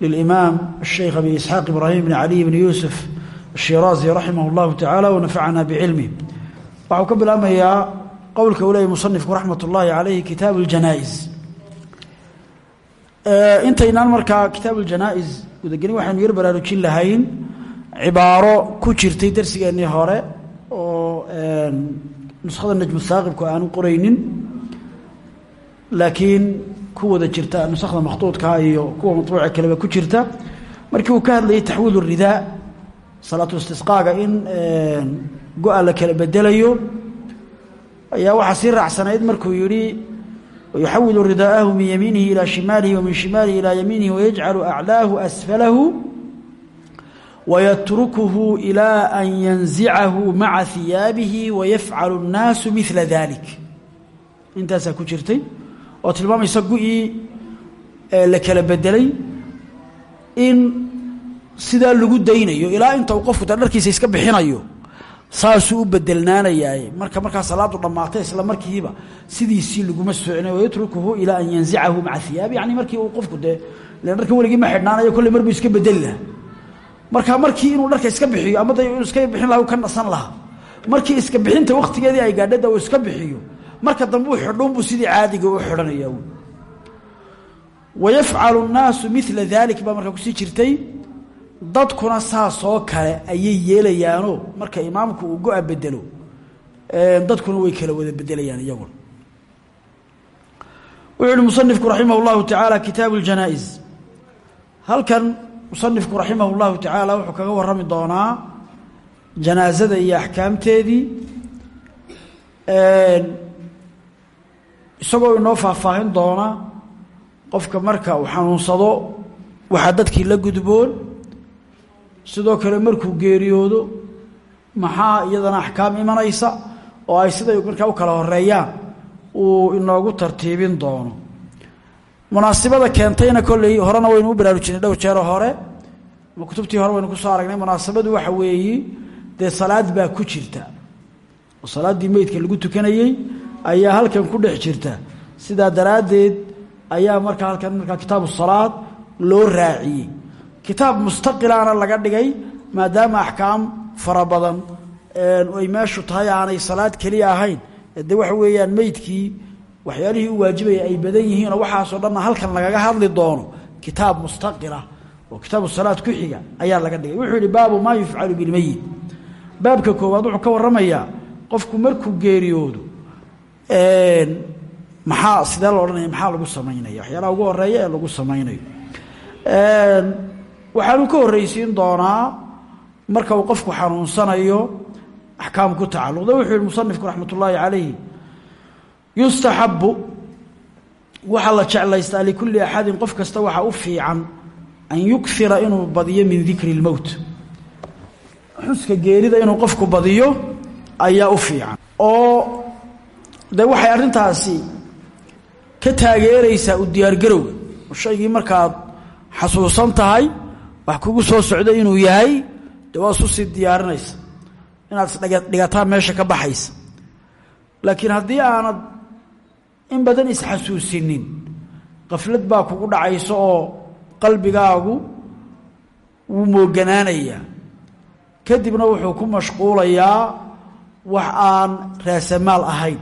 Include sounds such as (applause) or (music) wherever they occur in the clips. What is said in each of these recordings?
للإمام الشيخ أبي إسحاق إبراهيم بن علي بن يوسف الشيرازي رحمه الله تعالى ونفعنا بعلمه waxuu ka bilaabmayaa qowlka uu leeyay musanifku raxmat ullaahi calayhi kitaabu اljanaa-is intaynaan markaa kitaabu اljanaa-is gudagelin waxaynu yar baraarujin lahayn cibaaro ku jirtay darsigeennii hore oo nuskhada najmu saaqibku aanu qoraynin laakiin kuwada jirta nusakda makhtuudkaa iyo kuwa matbuuca kaleba ku jirta. Markii uu ka hadlayay taxwiil ridaa salaatu istisqaaga in go-a la kala bedelayo ayaa waxaa sii raacsanayd markuu yihi yuxawilu ridaahu min yamiinihi ilaa shimaalihi wamin shimaalihi ilaa yamiinihi wayajcalu aclaahu asfalahu wayatrukuhu ilaa an yanzicahu maca hiyaabihi wayafcalu الnaasu mila dalik intaasaa ku oo tilmaamaysa gu-ii la kala bedelay in sidaa lagu daynayo ilaa inta qofku dharkiisa iska bixinayo saasuu u bedelnaanayaay. Marka markaa salaadu dhammaatay isla markiiba sidiisii laguma soocina wayatrukuhu ilaa an yanzicahu maca hiyaabi yani markii uu qofku dee len dharka weligii ma xidhnaanayo kolley mar iska bedeli marka markii inuu dharka iska bixiyo ama da iska bixin laha u nasan lahaa. Markii iska bixinta waktigeedii ay gaadhada uu iska bixiyo marka dambuu xidhuunbuu sidii caadiga u xidhanayaa wayafcalu nnaasu mila daalik baa markaa ku sii jirtay. Dadkuna saasoo kale ayay yeelayaanoo marka imaamku uu go-a bedelo dadkuna way kala wada bedelayaan iyaguna wuxuu ihi musanifku raximah llahu tacaala kitaabu اljanaa'iz halkan musanifku raximah اllahu tacaala wuxuu kaga warrami doonaa janaasada iyo axkaamteedii isagoo inoo faahfaahin doona qofka marka uu xanuunsado waxaa dadkii la gudboon sidoo kale markuu geeriyoodo maxaa iyadana axkaam imanaysa oo ay siday markaa u kala horeeyaan uu inoogu tartiibin doono. Munaasibada keentayna kolley horena waynu u baraarujinay dhowr jeero hore. Kutubtii hore waynu ku soo aragnay munaasabadu waxa weeyi dee salaad baa ku jirta. Oo salaaddii meydka lagu tukanayey ayaa halkan ku dhex jirta. Sidaa daraaddeed ayaa markaa halkan markaa kitaabu salaad loo raaciyey. Kitaab mustaqilaana laga dhigay maadaama axkaam fara badan ay meeshu tahay aanay salaad keliya ahayn. De waxa weeyaan meydkii waxyaalihii u ay badan yihiinoo waxaasoo dhanna halkan lagaga hadli doono. Kitaab mustaqilah oo kitaabu salaad ku xiga ayaa laga dhigay. Wuxuu yihi baabu maa yufcalu bilmeyit baabka koowaad wuxuu ka warramayaa qofku markuu geeriyoodo maxaa sidee la odhanaya maxaa lagu samaynaya waxyaalaha ugu horreeya ee lagu samaynayo. Waxaanu ka horreysiin doonaa marka uu qofku xanuunsanayo axkaam ku tacalluqda. Wuxuu yihi musanifku raxmat ullaahi calayhi yustaxabu waxaa la jeclaystaa likulli qof kasta waxaa u fiican an yukfira inuu badiyo min dikri اlmowt xuska geerida inuu qofku badiyo ayaa u fiican. Oo de waxay arrintaasi ka taageeraysaa u diyaargarowga oo shaygii markaad xasuusan tahay wax kugu soo socda inuu yahay de waa isu sii diyaarinaysa. Inaad isdhigataa meesha ka baxaysa. Laakiin haddii aanad in badan isxasuusinin qaflad baa kugu dhacaysa oo qalbigaagu wuu mooganaanayaa kadibna wuxuu ku mashquulayaa wax aan raasamaal ahayn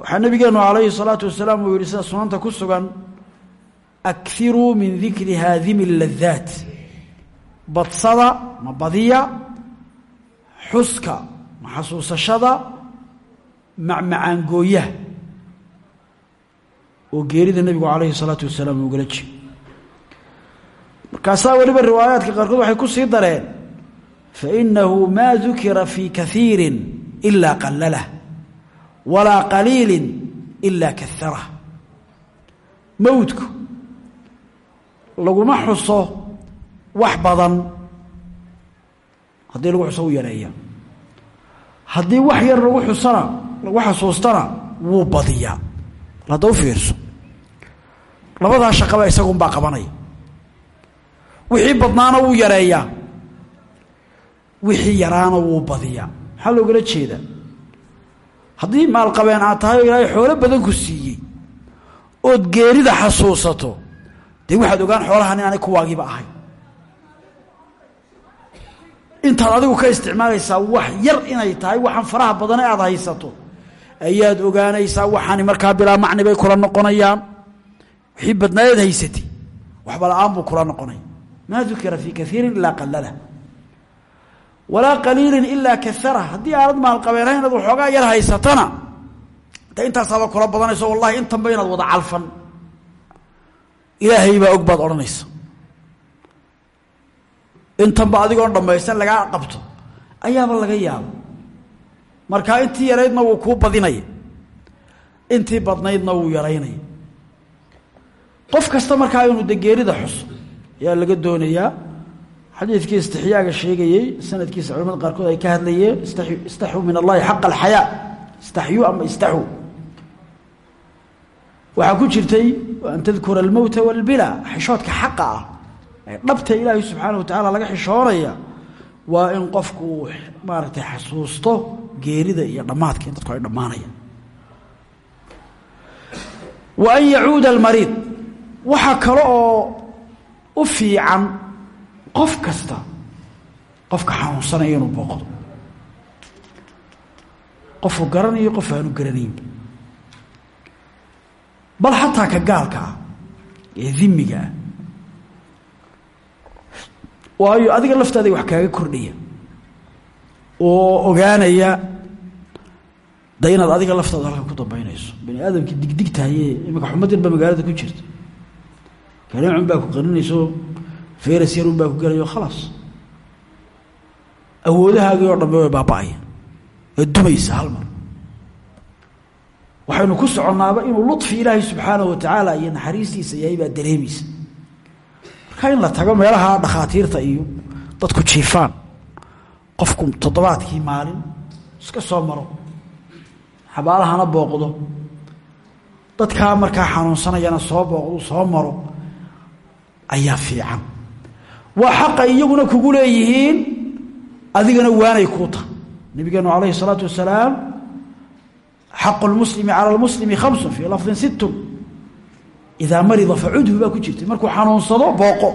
waxaa nabigeenu calayhi salaatu wasalaam uu yihi sida sunanta ku sugan akiruu min dikri haadimi ladaat badsada ma badiya xuska ma xasuusashada macmacaangooyaha oo geerida nabigu calayhi salaatu wasalaam ugala jiro markaasaa weliba riwaayaadka qaarkood waxay ku sii dareen fainahu maa dukira fii kaiiri ilaa qalalah walaa qaliili ila kaharah mowdku laguma xuso wax badan. Haddii lagu xuso wuu yareeya. Haddii wax yar lagu xusana lagu xasuustana wuu badiyaa. Hadda u fiirso labadaa shaqaba isagunbaa qabanaya. Wixii badnaana wuu yareeyaa. Wixii yaraana wuu badiyaa. Maxaa loogala jeedaa haddii maalqabeen aad tahay oo ilaahay xoolo badan ku siiyey ood geerida xasuusato dee waxaad ogaan xoolahan inaanay kuwaagiiba ahay. Intaad adigu ka isticmaalaysaa wax yar inay tahay waxaan faraha badane aad haysato. Ayaad ogaanaysaa waxaani markaa bilaa macni bay kula noqonayaan. Wixii badnaayaad haysatay waxba la'aan buu kula noqonaya maa dukira fii kaiirin ilaa qalala walaa qaliilin ilaa kaara haddii aanad maalqabeenahay inaad waxoogaa yar haysatana de intaasaaba kula badanayso wallahi intanba inaad wada calfan. Ilaahay baa og baad odhanaysa intanba adigoon dhammaysan lagaa qabto. Ayaaba laga yaaba markaa intii yaraydna wuu kuu badinaya intii badnaydna wuu yaraynaya qof kasta markaa inuu de geerida xuso ayaa laga doonayaa xadiidkii istixyaaga sheegayey sanadkiisa culamada qaarkood ay ka hadlayeen istaxuu min allahi xaqa alxayaa. Istaxyuu ama istaxuu waxaa ku jirtay an tadkura almowta walbila. Xishoodka xaqa ah ee dhabta ilaahay subxaana wa tacaala laga xishoonaya waa in qofku uu maaragtay xasuusto geerida iyo dhammaadka in dadku ay dhammaanayaan. Wa an yacuuda almariid. Kale oo u qof kasta qofka xanuunsanaya inuu booqdo. Qofuu garanayo qof aanu garanaynba bal xataa ka gaalka ah ee dimiga ah. Waayo adiga laftaaday wax kaaga kordhaya oo ogaanaya da inaad adiga laftaada halkan ku dambaynayso. Bani aadamkii digdigtahaye imika xumad yar baa magaalada ku jirta. Kaneecun baa ku qaninayso feras yarun baa ku gelayo khalaas awoodahaagii oo dhambe way baaba-aya dumaysa hal mar. Waxaynu ku soconnaaba inuu luطfi ilaahay subxaanaه wa tacaala iyo naxariistiisa yahay baa dareemaysa marka in la tago meelaha dhakhaatiirta iyo dadku jiifaan qofku toddobaadkii maalin iska soo maro xabaalahana booqdo dadkaa markaa xanuunsanayana soo booqdo soo maro ayaa fiican waa xaqa iyaguna kugu leeyihiin adigana waanay kuu tahay. Nabigeenu calayhi الsalaatu wasalaam xaqu lmuslimi cala lmuslimi khamsun fii lafdin sittun idaa marida facudhu baa ku jirtay. Markuu xanuunsado booqo.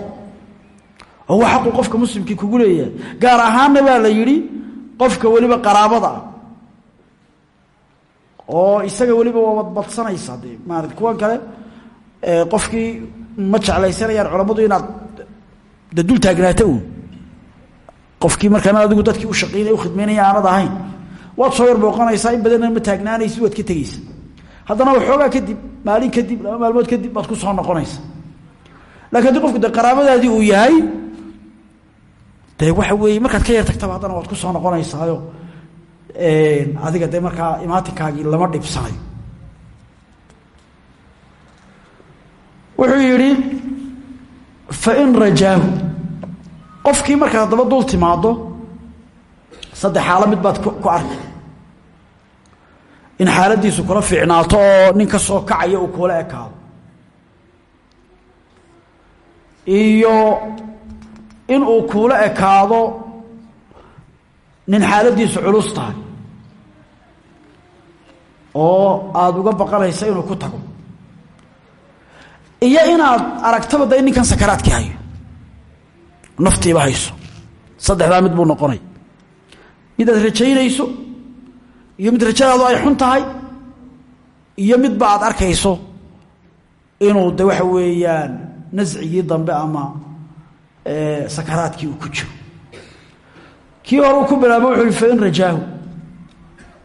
Oo waa qofka muslimkii kugu leeyahay. Gaar ahaanna baa la yidhi qofka weliba qaraabada ah. Oo isaga weliba waa wadbadsanaysa de maarata kuwan kale qofkii ma jeclaysanayaan culammadu inaad de dul taagnaato uun qofkii markaan adigu dadkii u shaqeynaya u khidmeynaya aanad ahayn. Waad soo yar booqanaysaa in badanna ma taagnaanaysi waad ka tegeysa haddana waxoogaa kadib maalin kadib laba maalmood kadib baad ku soo noqonaysa. Lakin haddii qofku de qaraabadaadii uu yahay de waxa weeye markaad ka yar tagtaba haddana waad ku soo noqonaysaayo. Adiga de markaa imaatinkaagii lama dhibsanayo. Wuxuu yidhi fain rajaahu qofkii markaad haddaba dul timaado saddex xaalo mid baad ku arkay in xaaladiisu kula fiicnaato oo nin ka soo kacaya uu kula ekaado. Iyo in uu kuula ekaado nin xaaladiisu culus tahay. Oo aada uga baqanaysa inuu ku tago. Iyo inaad aragtaba da in ninkan sakaraadkii hayo naftiiba hayso. Saddexdaa mid buu noqonay. Mid aad rajaynayso iyo mid rajadaadu ay xun tahay iyo midba aad arkayso inuu de waxa weeyaan nascigii dambe ama sakaraadkii uu ku jiro. Kii hore uu ku bilaabo wuxuu yihi fain rajaahu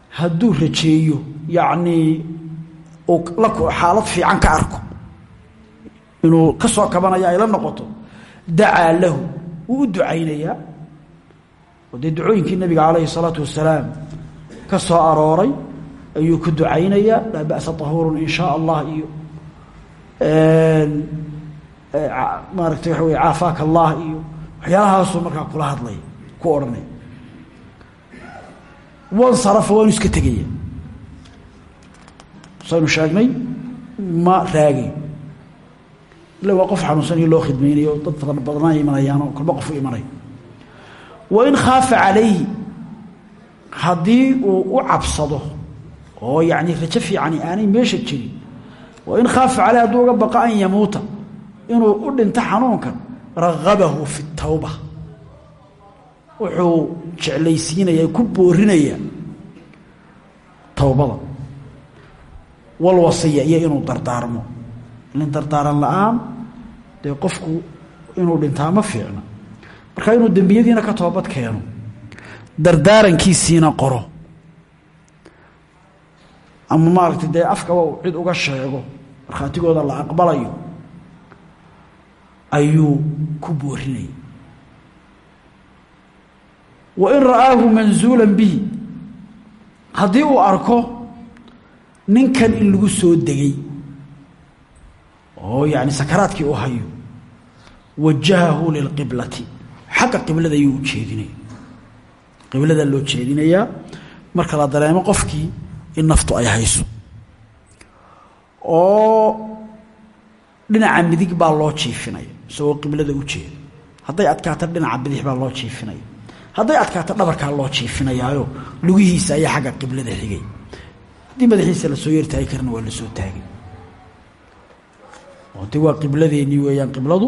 hadduu rajeeyo yacnii uu la xaalad fiican ka arko inuu ka soo kabanaya ay la noqoto dacaa lahu wuu u ducaynayaa oo ducooyinkii nabiga calayhi salaatu wasalaam ka soo arooray ayuu ku ducaynayaa laa ba'sa tahuurun in shaa allah iyo maaragtay waxa wey caafaaka allah iyo waxyaalahaasuu markaa kula hadlay ku odhanaya wansarafa waanu iska tegaya. Saynu sheegnay ma raagayn ila waa qof xanuunsanayo loo khidmaynayo dad badan badana imanayaan oo kolba qof u imanayo wain khaafa calayhi haddii uu u cabsado oo yacni rajo fiicani aanay meesha jirin wain khaafa caleyhi hadduu uga baqa an yamuuta inuu u dhinto xanuunkan ragabahu fi tawba. Wuxuu jeclaysiinaya ku boorinaya towbada walwasiya iyo inuu dardaarmo dardaaran la'aan dee qofku inuu dhintaa ma fiicna marka inuu dembiyadiina ka toobad keeno dardaarankiisiina qoro. Ama maaragtay dee afkaba uu cid uga sheego markhaatigooda la aqbalayo ayuu ku boorinaya wain ra'aahu manzuula bihi. Haddii uu arko ninkan in lagu soo degay oo yani sakaraadkii u hayo. Wajahahu lilqiblati. Xagga qiblada ayuu u jeedinaya. Qibladaa loo jeedinayaa marka la dareemo qofkii in naftu ay hayso. Oo dhinaca midig baa loo jiifinaya isagoo qiblada u jeeda. Hadday adkaato dhinaca bidix baa loo jiifinaya. Hadday adkaato dhabarkaa loo jiifinayaayo lugihiisa ayaa xagga qiblada xigay. Haddii madaxiisa la soo yertaagi karna waa la soo taagay oo de waa qibladeennii weeyaan qibladu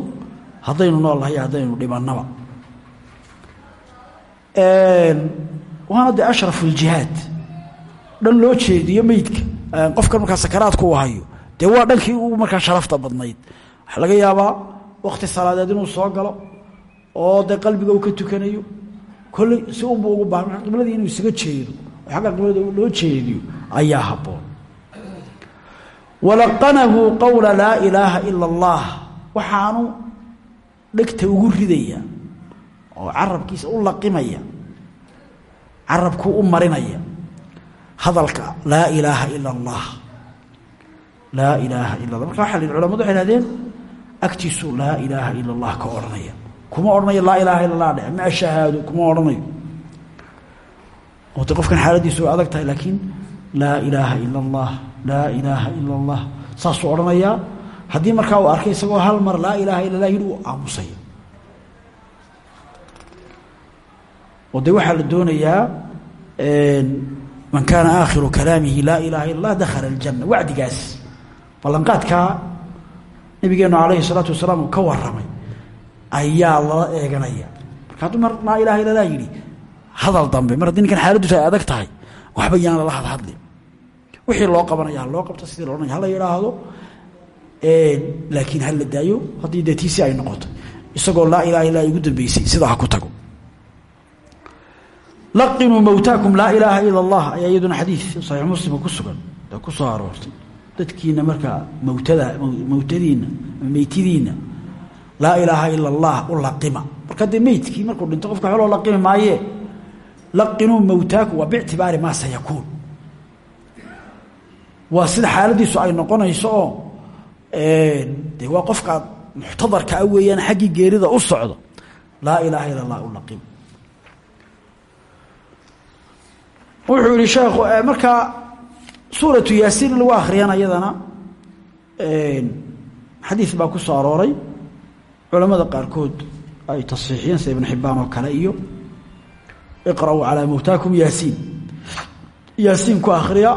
haddaynu nool nahay haddaynu dhibannaba waana dee ashrafu ljihaad dhan loo jeediyo meydka. Qofkan markaa sakaraadku u hayo dee waa dhankii u markaa sharafta badnayd. Waxaa laga yaabaa wakti salaadeed inuu soo galo oo dee qalbiga uu ka tukanayo kolley si unba ugu baahan qibladii inuu isaga jeedo oo xagga qiblada loo jeediyo ayaa habboon walaqanahu qowla laa ilaaha ila allah. Waxaanu dhegta ugu ridaya oo carabkiisa u laqimaya carabkuu u marinaya hadalka laa ilaaha ila allah. Laa ilaaha ila allah. Marka waxa la yidhi culamadu waxay hahdeen agtiisu laa ilaaha ila allah ka odhanaya. Kuma odhanayo laa ilaaha illa allah dhe ma shahaado kuma odhanayo. Oo de qofkan xaaladiisu adag tahay laakiin laa ilaaha ila allah laa ilaaha ila allah saasuu odhanayaa haddii markaa uu arkay isagoo hal mar laa ilaaha illa lah yidhi uu aamusaya. Oo de waxaa la doonayaa man kaana aakhiru kalaamihi laa ilaha illa allah dakhala aljanna. Wacdigaas ballanqaadkaa nabigeenu calayhi salaatu wasalaam uu ka waramay ayaa lala eeganaya. Marka hadduu mar laa ilaha illa lah yidhi hadal dambe mar haddii ninkan xaaladdiisu ay adag tahay waxba yaan lala hadhadlin wixii loo qabanaya ha loo qabto sidii loodhanaya hala yidhaahdo laakiin ha la daayo haddii dee ay noqoto isagoo laa ilaha illa ugu dambeysay sidaa ha ku tago. Laqinuu mawtaakum laa ilaaha ila allah ayaa iyaduna xadiid saxiix ku sugan ee ku soo aroortay. Dadkiina markaa mawtada mawtadiinna meytidiinna laa ilaaha ila allah u laqima. Marka dee meydkii markuu dhinto qofka waxba loo laqimi maayee laqinuu mawtaakum waa biictibaari maa sayakuun waa sida xaaladiisu ay noqonayso oo de waa qofka muxtadarka a weeyaan xaggii geerida u socdo. Laa ilaaha ila allah u laqim wuxuu yihi sheekhu markaa suuratu yaasiin in lagu akhriyana iyadana xadiid baa ku soo arooray. Culamada qaarkood ay tasiixiyeen sida ibn xibaan oo kale iyo iqra'uu calaa mawtaakum yaasiin. Yaasiin ku akhriya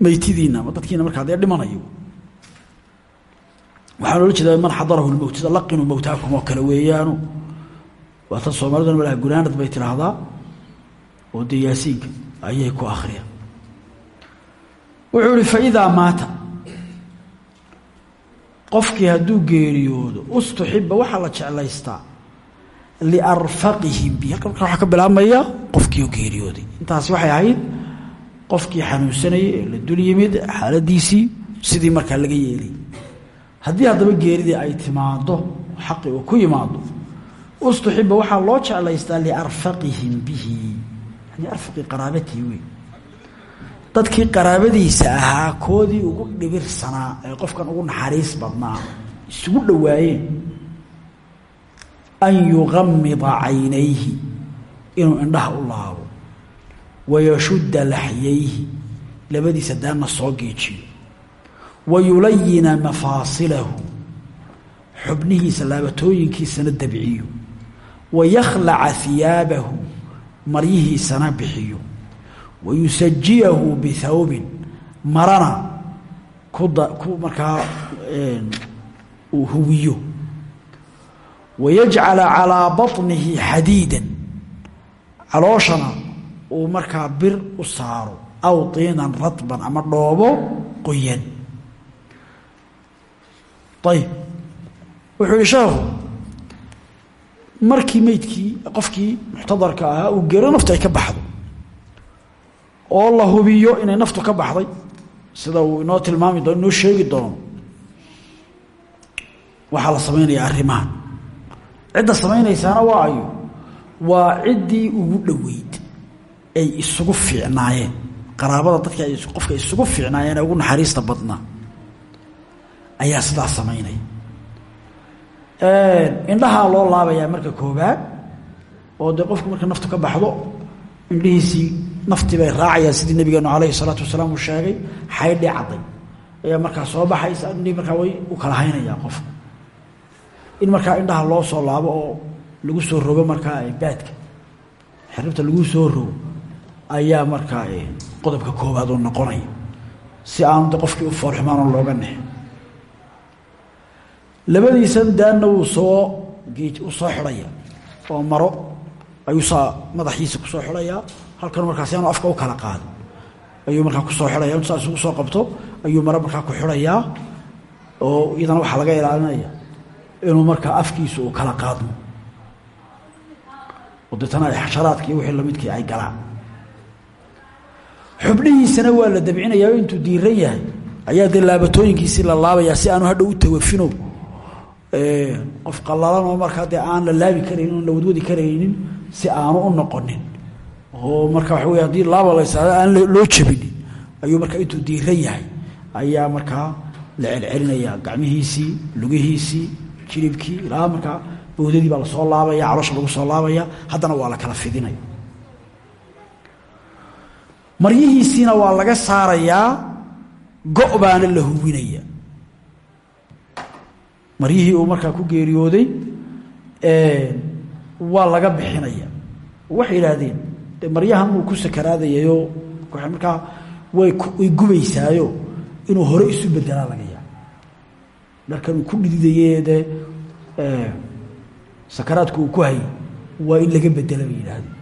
meytidiina ama dadkiina markaa dee dhimanayo. Waxaa loola jeedaa man xadarahu lmowt sida laqinuu mowtaakum oo kale weeyaanu. Waa tan soomaaliduna malaha gunaanad bay tidhaahdaa oo dee ayay ku akhriyaan. Wuxuu ihi faidaa maata. Qofkii hadduu geeriyoodo ustuxiba waxaa la jeclaystaa liarfaqihim bi halka markaa waxaa ka bilaabmaya qofkii geeriyooday. Intaasi ahayd qofkii xanuunsanayay ee la dul yimid xaaladiisii sidii markaa laga yeelay. Haddii haddaba geeridii ay timaado xaqi uu ku yimaado ustuxiba waxaa loo jeclaystaa liarfaqihim bihi. Yani arfaqi qaraabatihi wey dadkii qaraabadiisa ahaa koodii ugu dhibirsanaa ee qofkan ugu naxariis badnaa isugu dhowaayeen an yuqamida caynayhi inuu indhaha u laabo wayashudda laxyayhi labadiisa daanna soo geejiyo. Wayulayina mafaasilahu. Xubnihiisa laabatooyinkiisana dabciyo. Wayakhlaca hiyaabahu maryihiisana bixiyo. Wayusajiyahu bithawbin. Marana ku markaa uu huwiyo wayajcala calaa baطnihi xadiidan calooshana uu markaa bir u saaro aw tiinan radban ama dhoobo qoyan. Ayb wuxuu yihi sheekhu markii meydkii qofkii muxtadarka ahaa uu gero naftu ay ka baxdo oo la hubiyo inay naftu ka baxday sida uu inoo tilmaami doono inoo sheegi doono waxaa la samaynayaa arrimahan. Cidda samaynaysaana waa ayo waa ciddii ugu dhoweyd ay isugu fiicnaayeen. Qaraabada dadka qofka isugu fiicnaayeen ee ugu naxariista badnaa. Ayaa sidaa samaynaya indhahaa loo laabayaa marka koobaad oo dee qofku marka naftu ka baxdo indhihiisii naftii bay raacayaan sidii nabigeenu calayhi salaatu wasalaam uu sheegay xaydhi cadday ayaa markaa soo baxaysa indhihii markaa way u kala haynayaa qofka in markaa indhaha loo soo laabo oo lagu soo rogo markaa baadka xiribta lagu soo rogo ayaa markaa qodobka koobaad oo noqonaya si aanu de qofkii u foolxumaanoo looga nex labadiisan daanna wuu soo geej uu soo xidhaya. Oo maro ayuu saa madaxiisa ku soo xidhayaa halkan markaasi aanu afka u kala qaadin ayuu markaa ku soo xidhaya. Intu saa isugu soo qabto ayuu maro markaa ku xidhayaa oo iyadana waxaa laga ilaalinaya inuu markaa afkiisu uu kala qaadmo. Oo deetana ay xasharaadkii wixii lamidkii ay galaan xubnihiisana waa la dabcinayaa o intuu diiran yahay. Ayaa dee laabatooyinkiisii la laabayaa si aanu hadhow u tawafino. Qof qallalan oo markaa dee aan la laabi karaynin oon la wadwadi karaynin si aanu u noqonin. Oo marka waxa wey haddii laaba la ysaado aan loo jabinin ayuu markaa intuu diiran yahay. Ayaa markaa la celcelinayaa gacmihiisii lugihiisii jilibkii ilaa markaa bawdadii baa la soo laabaya caloosha lagu soo laabaya. Haddana waa la kala fidinaya maryihiisiina waa laga saarayaa go' baana la huwinaya maryihii uu markaa ku geeriyooday waa laga bixinaya. Waxay yidhaahdeen de maryahan uu ku sakaraadayayoo markaa way way gubaysaayo inuu hore isu bedelaa laga yaabo dharkan uu ku dhididaye dee sakaraadku uu ku hayay waa in laga bedela bay yidhaahdeen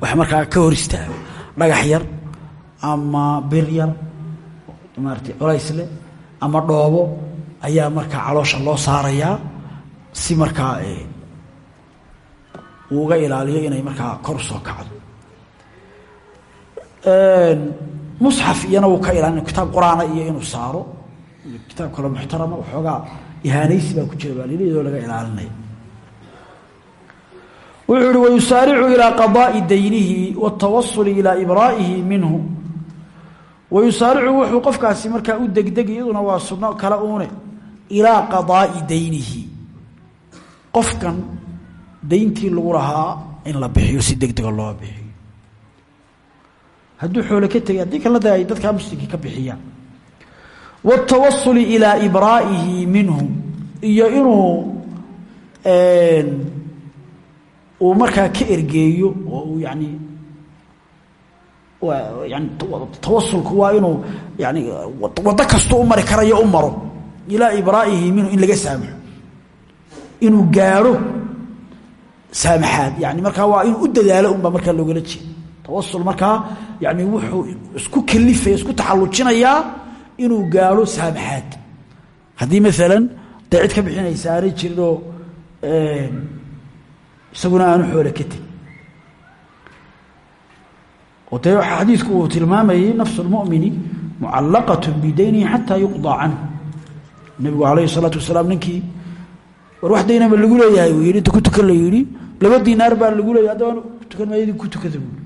wax markaa ka hor istaago. Dhagax yar ama bir yar maarata culaysle ama dhoobo ayaa markaa caloosha loo saarayaa si markaa uu uga ilaaliyo inay markaa kor soo kacdo. Musxaf iyana wuu ka ilaalina kitaab qur'aana iyo inuu saaro. Kitaab kale muxtarama waxoogaa ihaanaysi baa ku jira baa laga ilaalinaya wuxuu ihi wayusaaricu qadaa'i daynihi waاtawasuli ilaa ibraa'ihi minhu. Wayusaaricu wuxuu qofkaasi markaa u degdegi waa sunno kale uune ilaa qadaa'i daynihi. Qofkan dayntii lagu lahaa in la bixiyo si degdega loo bixiyo hadduu xoole ka tegay haddii kalena de ay dadkaa muslimkii ka bixiyaan waاtawasuli ilaa ibraa'ihi minhu iyo inuu uu markaa ka ergeeyo oo uu yani yani tawasulku waa inuu yani waddo kasta u mari karayo u maro. Ilaa ibraa'ihi minhu in laga saamaxo. Inuu gaadho saamaxaad. Yani markaa waa inuu u dadaalo unbaa markaa loogala jeeda tawasul markaa yani wuxuu isku kalifaya isku taxallujinayaa inuu gaadho saamaxaad. Haddii maalan dee cid ka bixinaysa aanay jirin oo isaguna aanu xoole ka teg oo dee xadiidku uu tilmaamayay nafsu lmumini mucallaqat bidaynihi xataa yuqdaa canhu. Nabigu alayhi salaatu wasalaam ninkii war wax daynama lagu leeyahay uu inta ku tukan la yidhi laba dinaar baa lagu leeyahy haddaba tukan maayadii ku tukada buui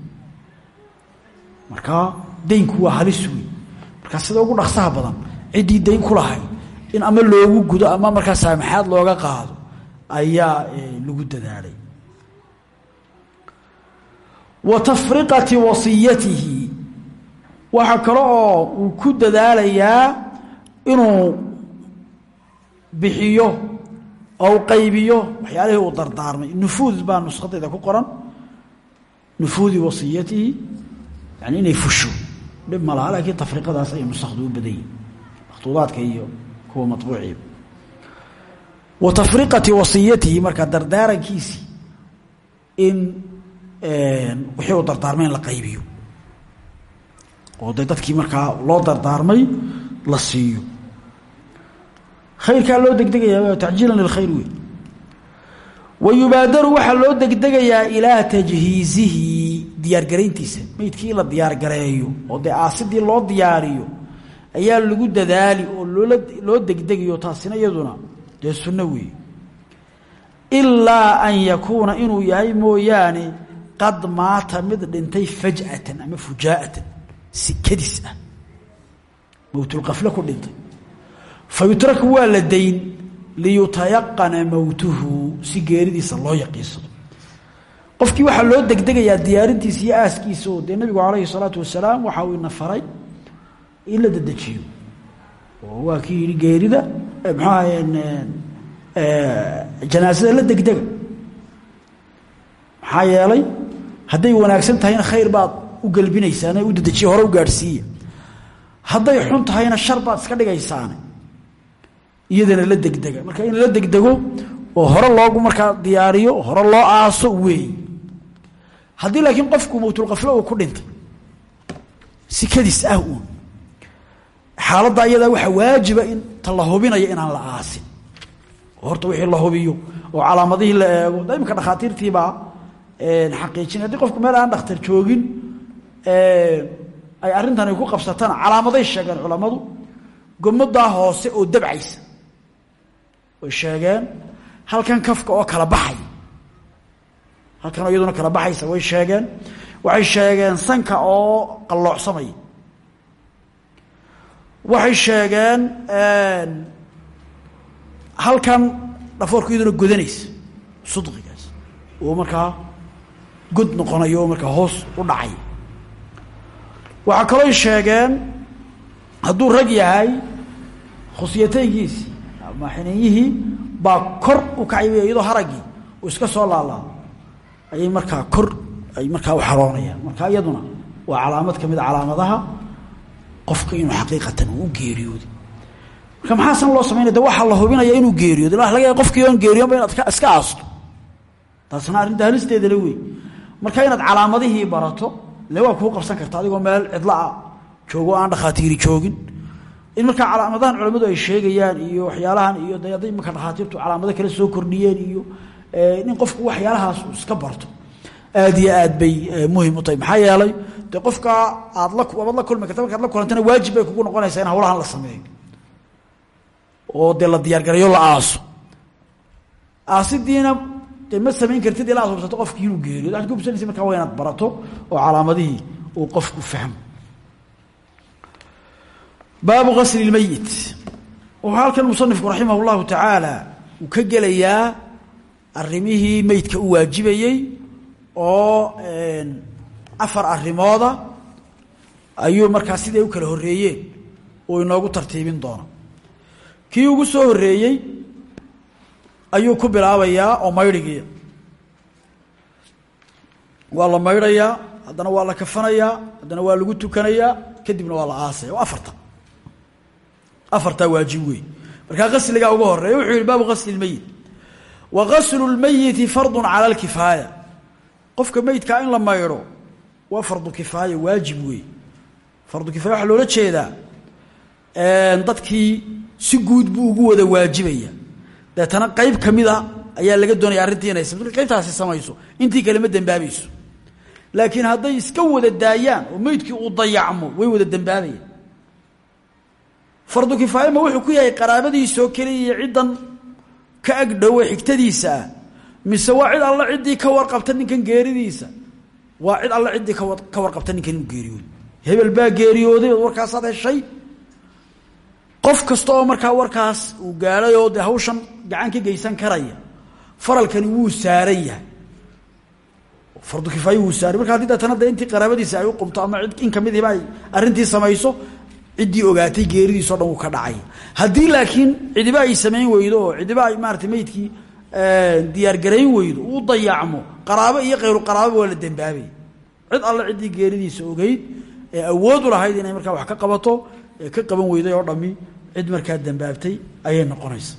markaa waa halis wey markaa sida ugu dhaksaha badan ciddii dayn ku lahay in ama loogu gudo ama markaa saamaxaad looga qaado ayaa lagu dadaalay wa tafriqati wasiyatihi. Waxaa kale oo uu ku dadaalayaa inuu bixiyo oo qaybiyo waxyaalihii uu dardaarmay. Nufuud baa nuskadayda ku qoran. Nufuudi wasiyatihi yani inay fusho. Dhib ma laha laakiin tafriqadaas ay nusakdu u badan yihiin iyo kuwa maطbuuciiba wa tafriqati wixii uu dardaarmay in la qaybiyo. Oo de dadkii markaa loo dardaarmay la siiyo. Khayrkaa loo degdegayaa tacjiilan lilkhayr wey wa yubaadaru waxaa loo degdegayaa ilaa tajhiizihi diyaargarayntiisa meydkii in la diyaargareeyo oo dee aasidii loo diyaariyo ayaa lagu dadaali oo loo degdegayo taasina iyaduna dee sunno weeye. Ilaa an yakuuna inuu yahay mooyaane qad maata mid dhintay faj'atan ama fujaa'atan si kadis ah mowtulqafle ku dhintay fa yutraku waa la dayn liyutayaqana mowtuhu si geeridiisa loo yaqiinsado qofkii waxaa loo degdegayaa diyaarintiisa iyo aaskiisa oo dee nabigu calayhi salaatu wasalaam waxa uu ina faray in la dedejiyo oo waa kii yihi geerida maxaa janaasada la degdega maxaa yeelay hadday wanaagsan tahayna khayr baad u gelbinaysaane u dedejiya hore u gaadhsiiya. Hadday xun tahayna shar baad iska dhigaysaane iyadana la degdega. Marka in la degdego oo hore loogu markaa diyaariyo hore loo aaso weey. Haddii laakiin qofku mowtulqafle uu ku dhintay si kadis ah uun. Xaaladda iyadaa waxaa waajiba in ta la hubinayo inaan la aasin. Horta wixii la hubiyo oo calaamadihii la eego imika dhakhaatiirtiibaa xaqiijin haddii qofku meel aan dhakhtar joogin ay arrintan ay ku qabsatana calaamaday sheegeen culammadu gomadaa hoose oo dabcaysa. Way sheegeen halkan kafka oo kala baxay. Halkan oo iyaduna kala baxaysa way sheegeen. Waxay sheegeen sanka oo qalloocsamaya waxay sheegeen halkan dhafoorku iyaduna godanaysa sudqigaas. Oo markaa god noqonayo markaa hoos u dhacay. Waxaa kalooy sheegeen hadduu rag yahay khusyataynkiisii ama xininyihii baa kor u kacay iyadoo haraggii iska soo laalaado ayay markaa kor ay markaa u xaroonayaan. Marka iyaduna waa calaamad ka mid a calaamadaha qofka xaqiiqatan uu u geeriyooday marka maxaasan loo samaynaya de waxaa la hubinaya inuu geeriyooday laga yaaba qofkii oon iska aasto. Taasna arrinta halisteedala wey marka inaad calaamadihii barato le waa kuu qabsan karta adigoo meel cidlaah joogo aan dhakhaatiiri joogin. In markaa calaamadahan culamadu ay sheegayaan iyo waxyaalahan iyo de hadday imanka dhakhaatiirtu kale soo kordhiyeen iyo in qofku waxyaalahaas iska barto aad iyo aad bay muhiim u tahay. Maxaa yeelay de qofka aad la waabad la kulmi karta markaad la kulantana waajib bay kugu noqonaysaa in hawlahan la sameeyo. Oo dee la diyaargarayo la aaso. Aasidiina ma samayn kartid ilaa ad hubsato qofkii inuu geeriyo. Waxad ku hubsanaysa markaa waa inaad barato oo calaamadihii uu qofku fahmo. Baabu gasli اlmeyit wuxuu halkan musanifku raximah اllahu tacaala uu ka gelayaa arrimihii meydka u waajibayey oo afar arrimooda ayuu markaa siday u kala horreeyeen? Uu inoogu tartiibin doona kii ugu soo horreeyey ayuu ku bilaabayaa oo maydhigii. Waa la maydhayaa haddana waa la kafanayaa haddana waa lagu tukanayaa kadibna waa la aasaya. Waa afarta. Waajib wey markaa gasligaa uga horreeya wuxuu yihi baabu gasli lmeyit wa gaslu lmeyiti fardu cala lkifaaya qofka meyidkaa in la maydho waa fardu kifaaya waajib wey fardu kifaya waxaa loola jeedaa dadkii si guud buu ugu wada waajibaya deetana qayb ka mid a ayaa laga doonaya arrintii inay qaybtaasi samayso. Intii kale ma laakiin hadday iska wada daayaan oo meydkii uu dayacmo way wada dembaabayaan fardu kifaaya ma wuxuu ku yahay qaraabadiisoo keliya iyo ciddan ka agdhowe xigtadiisa ah. Mise waa cid alla ciddii ka warqabta ninkan geeridiisa? Waa cid alla ciddii ka warqabta ninkan inuu hebel baa geeriyooday ood warkaasaad heshay qof kasta oo markaa warkaas uu gaadhay oo dee gacan ka geysan karaya faralkani wuu saaran fardu kifaayo wuu saaray. Marka haddii deetana dee intii qaraabadiisa ay u qumto ama cid in ka mid ay arrintii samayso ciddii ogaatay geeridiisao dhan wuu ka dhacay. Haddii laakiin cidiba ay samayn weydo cidiba ay maarata meydkii diyaargarayn weydo uu dayacmo qaraabo iyo khayru qaraabo waa la dembaabay cid alle ciddii geeridiisa ogeyd ee awood u lahayd inay markaa wax ka qabato ee ka qaban weyday oo dhami cid markaa dembaabtay ayay noqonaysa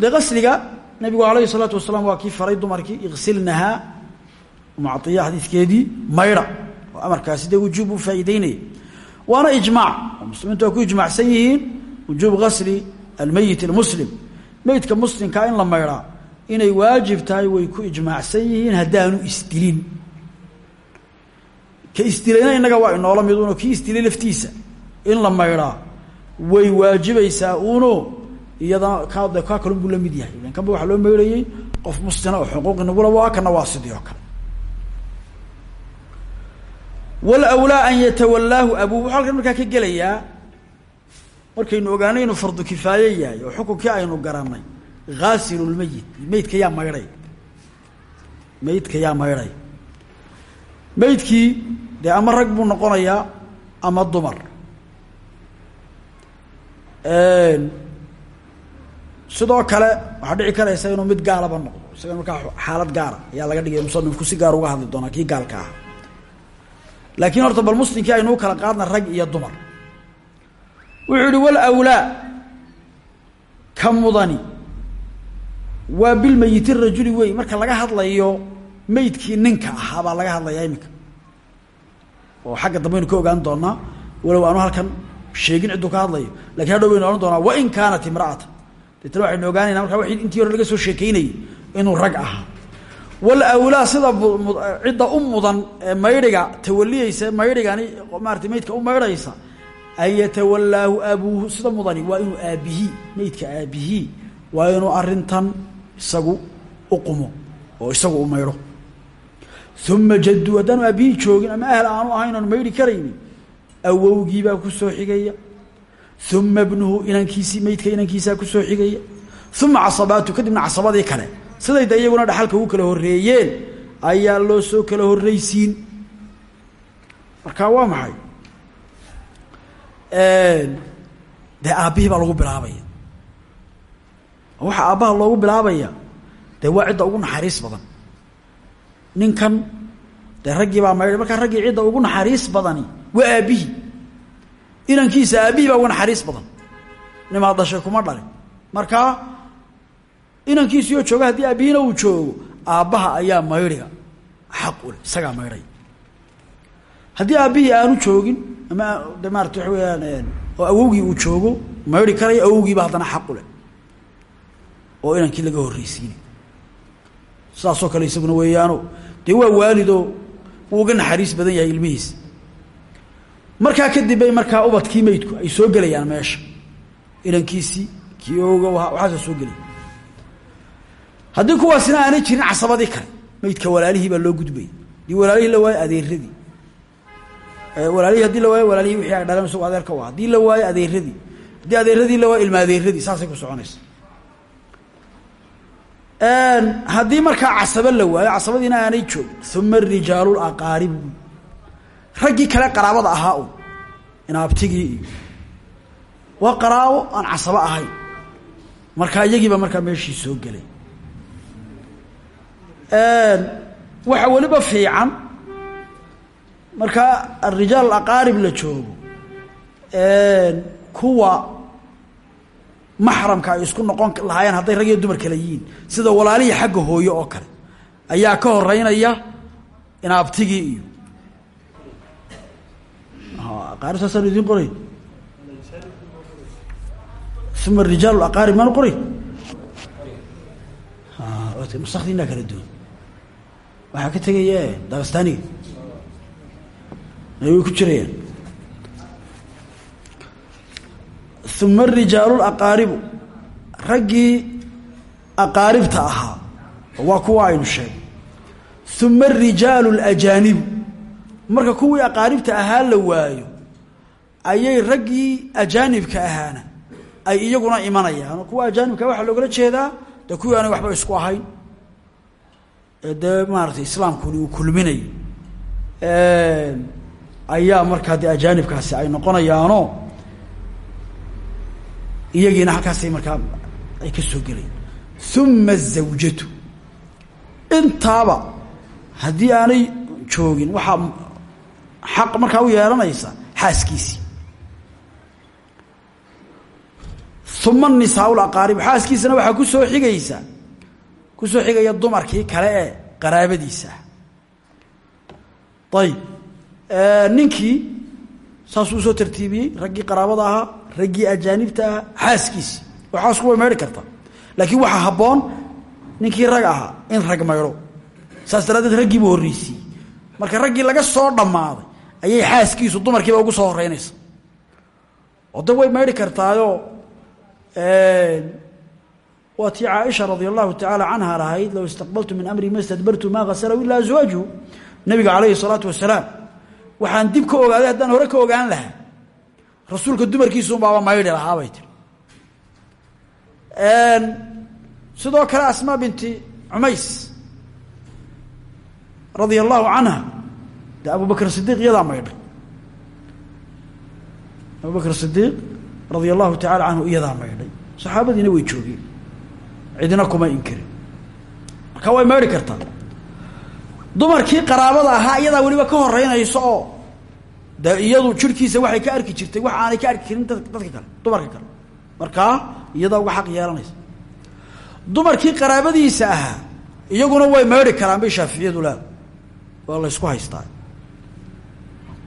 de qasliga nabigu alayhi salaatu wasalaam waa kii faray dumarkii iksilnahaa mucaiya xadiidkeedii maydha oo amarkaasi dee wujuub u faa'iideynaya waana ijmaac oo muslimiintu ay ku ijmaacsan yihiin wujuub gasli almeyit almuslim. Meydka muslimkaa in la maydhaa inay waajib tahay way ku ijmaacsan yihiin haddaanu isdilin. Ka isdilayna innaga waa inoola mid uno kii isdilay laftiisa in la maydhaa way waajibaysaa uno iyadana ka de kaa kalun buu la mid yahay. Ilan kanba waxaa loo maydhayey qof muslina oo xuquuqi nagula waa kana waa sidii oo kale. An yatawallaahu abuhu wuxuu halkan markaa ka gelayaa markaynu ogaanay inuu fardu kifaaye yahay oo xukunkii aynu garanay haasilu lmeyit meydka yaa maydhay meydka yaa maydhay meydkii dee ama rag buu noqonayaa ama dumar sidoo kale waxaa dhici karaysa inuu mid gaalaba noqdo. Isaga markaa xaalad gaara ayaa laga dhigay musanifku si gaar uga hadli doonaa kii gaalka ah. Laakiin horta bal muslimkii aynuu kala qaadna rag iyo dumar. Wuxuu yihi walawlaa ka mudani. Waa bilmeyiti rajuli wey marka laga hadlayo meydkii ninka ahaa laga hadlayaa iminka. Oo xagga dambaynu ka ogaan doonaa walow aanu halkan sheegin cidduu ka hadlayo. Lakin hadhow baynu ohan doonaa wain kaanat imra'ata deetna waxaynu ogaanayna markaa w intii hore laga soo sheekeynayay inuu rag ahaa. Walawlaa sida cidda u mudan ee maydhiga tawaliyeysa maydhigani meydka u maydhaysa an yatawallaahu abuuhu sida mudani waa inuu aabihii meydka aabihii waa inuu arintan isagu u qumo oo isagu u maydho. Uma jaddu haddaanu aabihii joogin ama ahl aanu ahayn oon maydhi karaynin awowgiibaa ku soo xigaya. Uma bnuhu inankiisii meydka inankiisaa ku soo xigaya. Uma casabaatu kadibna casabadii kale. Siday de iyaguna dhaxalka ugu kala horreeyeen ayaa loo soo kala horreysiin marka waa maxay? Dee aabbihii baa lagu bilaabaya. Waxaa aabbaha loogu bilaabaya dee waa cidda ugu naxariis badan. Ninkan dee raggii baa maydhay markaa raggii cidda ugu naxariis badani waa aabbihii inankiisa aabbihii baa ugu naxariis badan. Nimaad dhashay kuma dhalin markaa inankiisioo jooga haddii aabihiina uu joogo aabbaha ayaa maydhiga xaq u leh isagaa maydhay haddii aabbihii aanu joogin ama de maarata waxa weyaan oo awowgii uu joogo maydhi karayo awowgiiba haddana xaq u leh. Oo inankii laga horreysiinay sidaasoo kale isaguna weeyaano dee waa waalidoo wuu uga naxariis badan yahay ilmihiisa markaa kadib bay markaa ubadkii meydku ay soo gelayaan meesha. Inankiisii kii oga waxaasoo soo gelaya haddii kuwaasina aanay jirin casabadii kale meydka walaalihii baa loo gudbay. Hadii walaalihii la waayo adeeradii walaalihii haddii la waayo walaalihii wixii ay dhaleen isagu adeerka u haddii la waayo adeeradii haddii adeeradii la waayo ilma saasay ku soconaysa. Haddii markaa casabo la waayo casabadiina aanay joogin uma rijaalu aqaaribu raggii kale qaraabada ahaa un inaabtigii iyo waa qaraabo aan casabo ahayn markaa iyagiiba markaa meeshii soo gelay waxaa weliba fiican. Markaa arijaal aqaarib la joogo. Kuwa maxramka ay isku noqon lahaayeen hadday rag iyo dumar kale yihiin. Sida walaalihii xagga hooyo oo kale. Ayaa ka horeynaya inaabtigii iyo aqaarib saasaan idiin qoray uma rijaal aqaarib maanu qoray nusakdiinaa kala duwan waxaa ka tegaya dagastaniga way ku jirayaan uma rijaalu aqaaribu raggii aqaaribta ahaa waa kuwa aynu sheegay uma arijaalu اlajaanibu marka kuwii aqaaribta ahaa la waayo ayay raggii ajaanibka ahaana ay iyaguna imanayaan. Kuwa ajaanibka waxaa loogala jeedaa dee kuwii aanay waxba isku ahayn. Ee dee maaratay islaamkuni uu kulminay ayaa markaa dee ajaanibkaasi ay noqonayaano iyagiina halkaasay markaa ay ka soo gelayan uma azawjatu intaaba haddii aanay joogin waxaa xaq markaa u yeelanaysa xaaskiisii uma nisaa laqaarib xaaskiisana waxaa ku soo xigaysa ku soo xigaya dumarkii kale ee qaraabadiisa ayib ninkii saasuu u soo tartiibiyey raggii qaraabada ahaa raggii ajaanibta ahaa xaaskiisii oo xaasku way kartaa laakiin waxaa habboon ninkii rag ahaa in rag maydho saas daraaddeed raggiibu marka raggii laga soo dhammaaday ayay xaaskiisu dumarkiiba ugu soo horeynaysa oo da way maydhi kartaayo waa tii caaisha radia allahu tacaala canha lahayd low istaqbaltu min amri ma stadbartu maa haslahu ila aswaajhu nabiga calayhi salaatu wasalaam waxaan dib ka ogaaday haddaan hore ka ogaan lahaa. Rasuulka dumarkiisu unbaaba maydhi lahaa bay tiri sidoo kale asmaa binti cumays radia allahu canha de abu bakr sidiiq iyadaa maydhay abu bakr sidiiq radia allahu tacala canhu iyadaa maydhay. Saxaabadiina way joogeen. Cidina kuma inkirin. Marka way maydhi kartaa dumarkii qaraabada ahaa iyadaa weliba ka horeynayso oo dee iyadu jirhkiisa waxay ka arki jirtay wax aanay ka arki karin dadka kale dumarka kale. Markaa iyadaa uga xaq yeelanaysa. Dumarkii qaraabadiisa ahaa iyaguna way maydhi karaan bay shaaficiyadu laa waa la ysku haystaa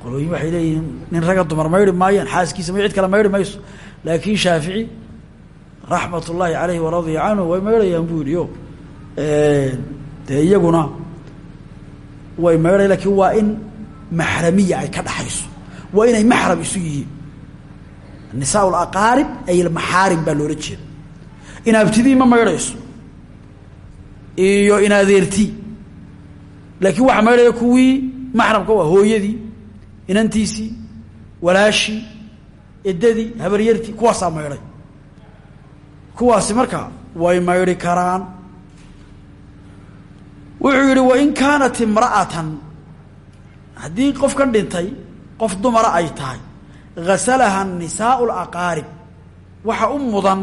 qolooyin waxay leeyihiin nin raga dumar maydhi maayaan xaaskiisa may cid kale maydhi mayso. Laakiin shaafici raxmat ullaahi caleyhi waradia canhu way maydhayaan buu yidhi o dee way maydhay lakiin waa in maxramiya ay ka dhaxayso waa inay maxram isu yihiin. Nisaa alaqaarib ay maxaarim baa loola jeeda inaabtidii ma maydhayso iyo inadeertii laakiin waxaa maydhaya kuwii maxramka waa hooyadii inantiisii walaashii eddadii habaryartii kuwaasaa maydhay. Kuwaasi marka way maydhi karaan. Wuxuu yidhi wain kaanat imra'atan. Haddii qofkan dhintay qof dumara ay tahay. Hasalaha nisaau alaqaarib waxa u mudan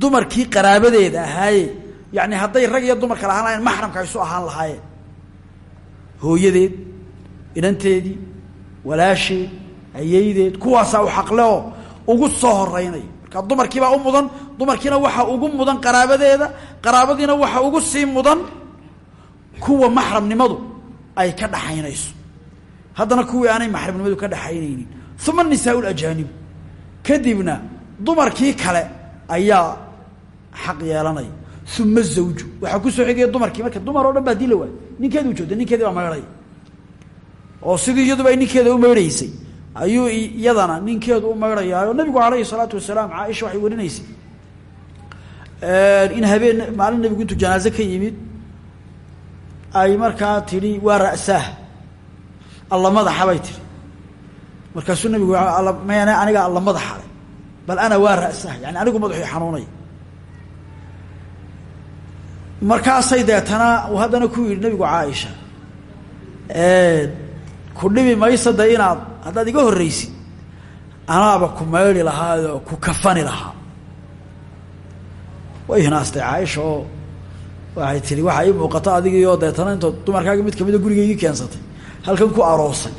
dumarkii qaraabadeeda ahaaye. Yacni hadday rag iyo dumarka lahaan lahayn maxramka isu ahaan lahaayeen. Hooyadeed inanteedii walaasheed ayaydeed kuwaasaa u xaqle oo ugu soo horeynaya marka dumarkiibaa u mudan dumarkiina waxa ugu mudan qaraabadeeda qaraabadiina waxa ugu sii mudan kuwa maxramnimadu ay ka dhaxaynayso. Haddana kuwii aanay maxramnimadu ka dhaxaynaynin. Uma nisaau lajaanibu kadibna dumarkii kale ayaa xaq yeelanaya uma zawju. Waxaa ku soo xigaya dumarkii. Marka dumar oo dhan baa dii la waayo ninkeedi u joogta ninkeedii baa oo sidii iyaduba ay ninkeeda u maydhaysay. Ayuu iyadana ninkeedu u maydhayaayo. Nabigu calayhi salaatu wasalaam caaisha waxay warinaysay in habeen maalin nabigu intuu janaaze ka yimid ay markaa tidhi waa ra'saah. Alla madaxa bay tihi markaasuu nabigu mn aniga alla madaxa bal ana waa ra'saah. Yani anigu madaxuu xanuunaya markaasay deetana uu haddana ku yidhi nabigu caaisha ku dhibi maysa de inaad haddaad iga horreysid anaaba ku maydhi lahaayoo ku kafani lahaa. Way hinaastay caaisha oo waxay tihi waxaa ii muuqata adigiioo deetana intood dumarkaaga mid kamida gurigaygii keensatay. Halkan ku aroosay.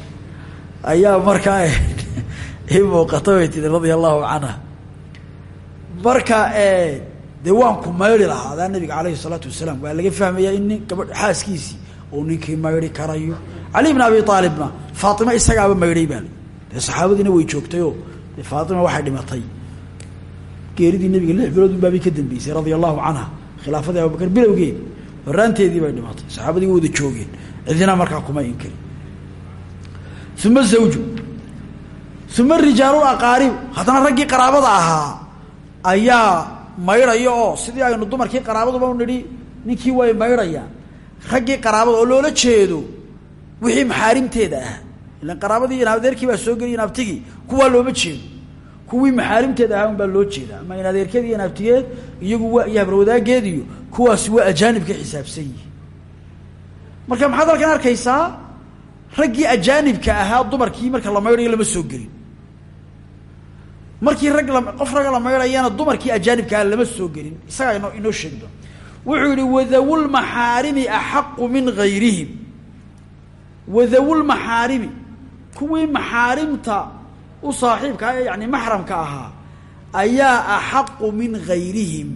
Ayaa markaa (laughs) ii muuqata bay tihi radia allahu canha marka dee waan ku maydhi lahaa. Adaa nabiga calayhi salaatu wasalaam waa laga fahmayaa in nin gabadh xaaskiisii uu ninkii maydhi karayo cali bn abi aalibna faatima isagaaba maydhay baa dee saxaabadiina way joogtayoo dee faatima waxay dhimatay. Geeridii nabiga lix bilood unbaabay ka dambeysay radia allahu canha. Khilaafadii abubakar bilowgeedi horaanteedii bay dhimatay. Saxaabadii wa wada joogeen. Cidina markaa kuma inkirin uma zawju. Uma rijaalu aqaaribu haddana raggii qaraabada ahaa ayaa maydhaya oo sidii aynu dumarkii qaraabaduba nidhi ninkii way maydhayaan. Raggii qaraabada oo loola jeedo wixii maxaarimteeda ah. Ilan qaraabadii inadeerkii baa soo geliy inaabtigii kuwaa looma jeedo. Kuwii maxaarimteeda ahaa baa loo jeeda ama inadeerkeed iyo inaabtigeed iyagu waa iyo habarwadaageed iyo kuwaasi waa ajaanibka xisaabsan yihi marka maxaad halkan arkaysaa raggii ajaanibka ahaa dumarkii marka la maydhayo lama soo gelin. Markii rag la qof ragga la maydhayana dumarkii ajaanibka ah lama soo gelin. Isagaa inoo inoo sheegi doon wuxuu yihi wadawulmaxaarimi axaqu min gayrihim wadawulmaxaarimi kuwii maxaarimta u saaxiibka yani maxramka ahaa ayaa axaqu min gayrihim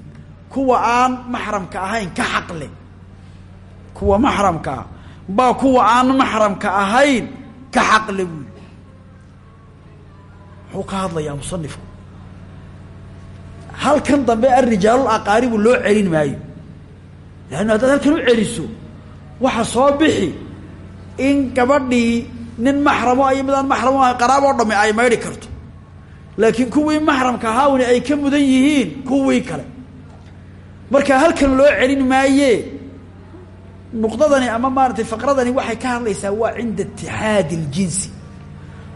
kuwa aan maxramka ahayn ka xaq leh. Kuwa maxramka ah baa kuwa aan maxramka ahayn ka xaqle buuli muxuu ka hadlayaa musanifku. Halkan dambe alrijaalul aqaaribu loo celin maayo. Leannu haddaad halkan u celiso waxa soo bixi in gabadhii nin maxramo iyo midaan maxram u ahay qaraab oo dhamme ay maydhi karto. Laakiin kuwii maxramka ahaawni ay ka mudan yihiin kuwii kale. Marka halkan loo celin maaye nuqdadani ama maaratay faqradani waxay ka hadlaysaa waa cinda itixaadi اljinsi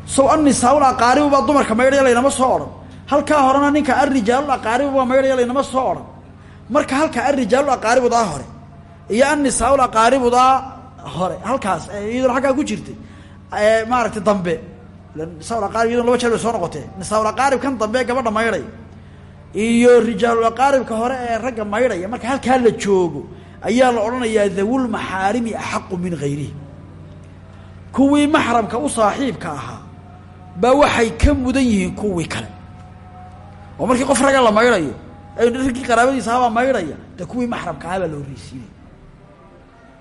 sow annisaa aqaaribu baa dumarka maydhaya laynama soo odhan. Halkaa horena ninka alrijaalu aqaaribu baa maydhaya laynama soo odhan. Marka halka alrijaalu aqaaribudaa hore iyo annisaa aqaaribudaa hore halkaas iyaduna aggaa ku jirtay maaragtay dambe. Nisa aqaarib iyaduna laba jeer bay soo noqotee nisaa aqaarib kan dambe gabadha maydhay iyo rijaalulaqaaribka hore ee ragga maydhaya marka halkaa la joogo ayaa la odhanayaa dawulmaxaarimi axaqu min hayrihi kuwii maxramka u saaxiibka ahaa baa waxay ka mudan yihiin kuwii kale. Oo markii qof ragga la maydhayo raggii qaraabadiisa ahabaa maydhaya dee kuwii maxramka ahaa baa la horreysiinaya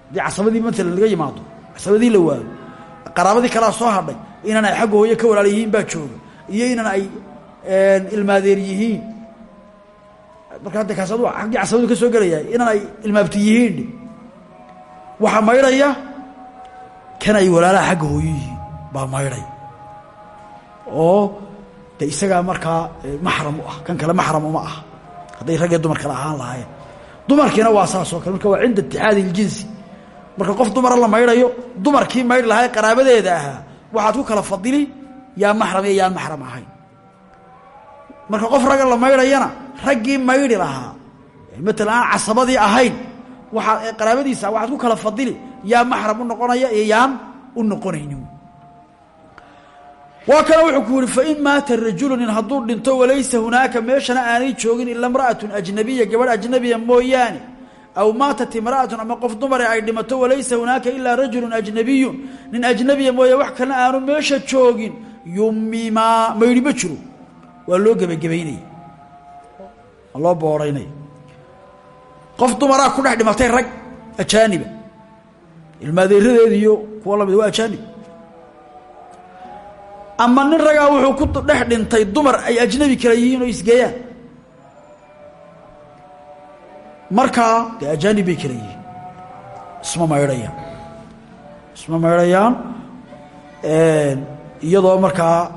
haddii casabadii matalan laga yimaado casabadii la waayo qaraabadii kalea soo hadhay inan ay xagga hooye ka walaal yihiin baa jooga iyo inan ay ilmaadeer yihiin. Marka hadda kaas adu aggii casabadu ka soo gelaya inan ay ilmaabti yihiin waxaa maydhaya kan ay walaalaha xagga hooyo yihiin baa maydhay oo de isagaa markaa maxram u ah kan kale maxram uma ah. Hadday rag iyo dumar kale ahaan lahaayeen. Dumarkiina waa saas oo kale marka waa cinda itixaadi iljinsi marka qof dumara la maydhayo dumarkii maydhi lahaa qaraabadeeda ahaa waxaad ku kala fadili yaa maxram iyo yaan ahayn. Marka qof ragga la maydhayana raggii maydhi lahaa matalan aan ahayn waxaa qaraabadiisa waxaad ku kala fadili yaa maxram u noqonaya iyo yaan u noqonaynin. Waa kana wuxuu ku yihi fain maata rajulu nin hadduu dhinto walaysa hunaaka meeshana aanay joogin ila imra'atun ajnabiya gabadh ajnabiya aw maatat imra'atun ama qof dumare ay dhimato walaysa hunaaka ilaa rajulun ajnabiyun nin ajnabiya mooye wax kalena aanu meesha joogin yumimaa maydhi ma jiro waa loo gebagabaynaya waa loo booraynaya qof dumaraa ku dhex dhimatay rag ajaaniba ilmaadeeradeeda iyo kuwa la mid waa ajaanib ama nin ragaa wuxuu ku dhex dhintay dumar ay ajnabi kala yihiin oo isgeeyaan markaa dee ajaanib bay kala yihiin. Isma maydhayaan. Isma iyadoo markaa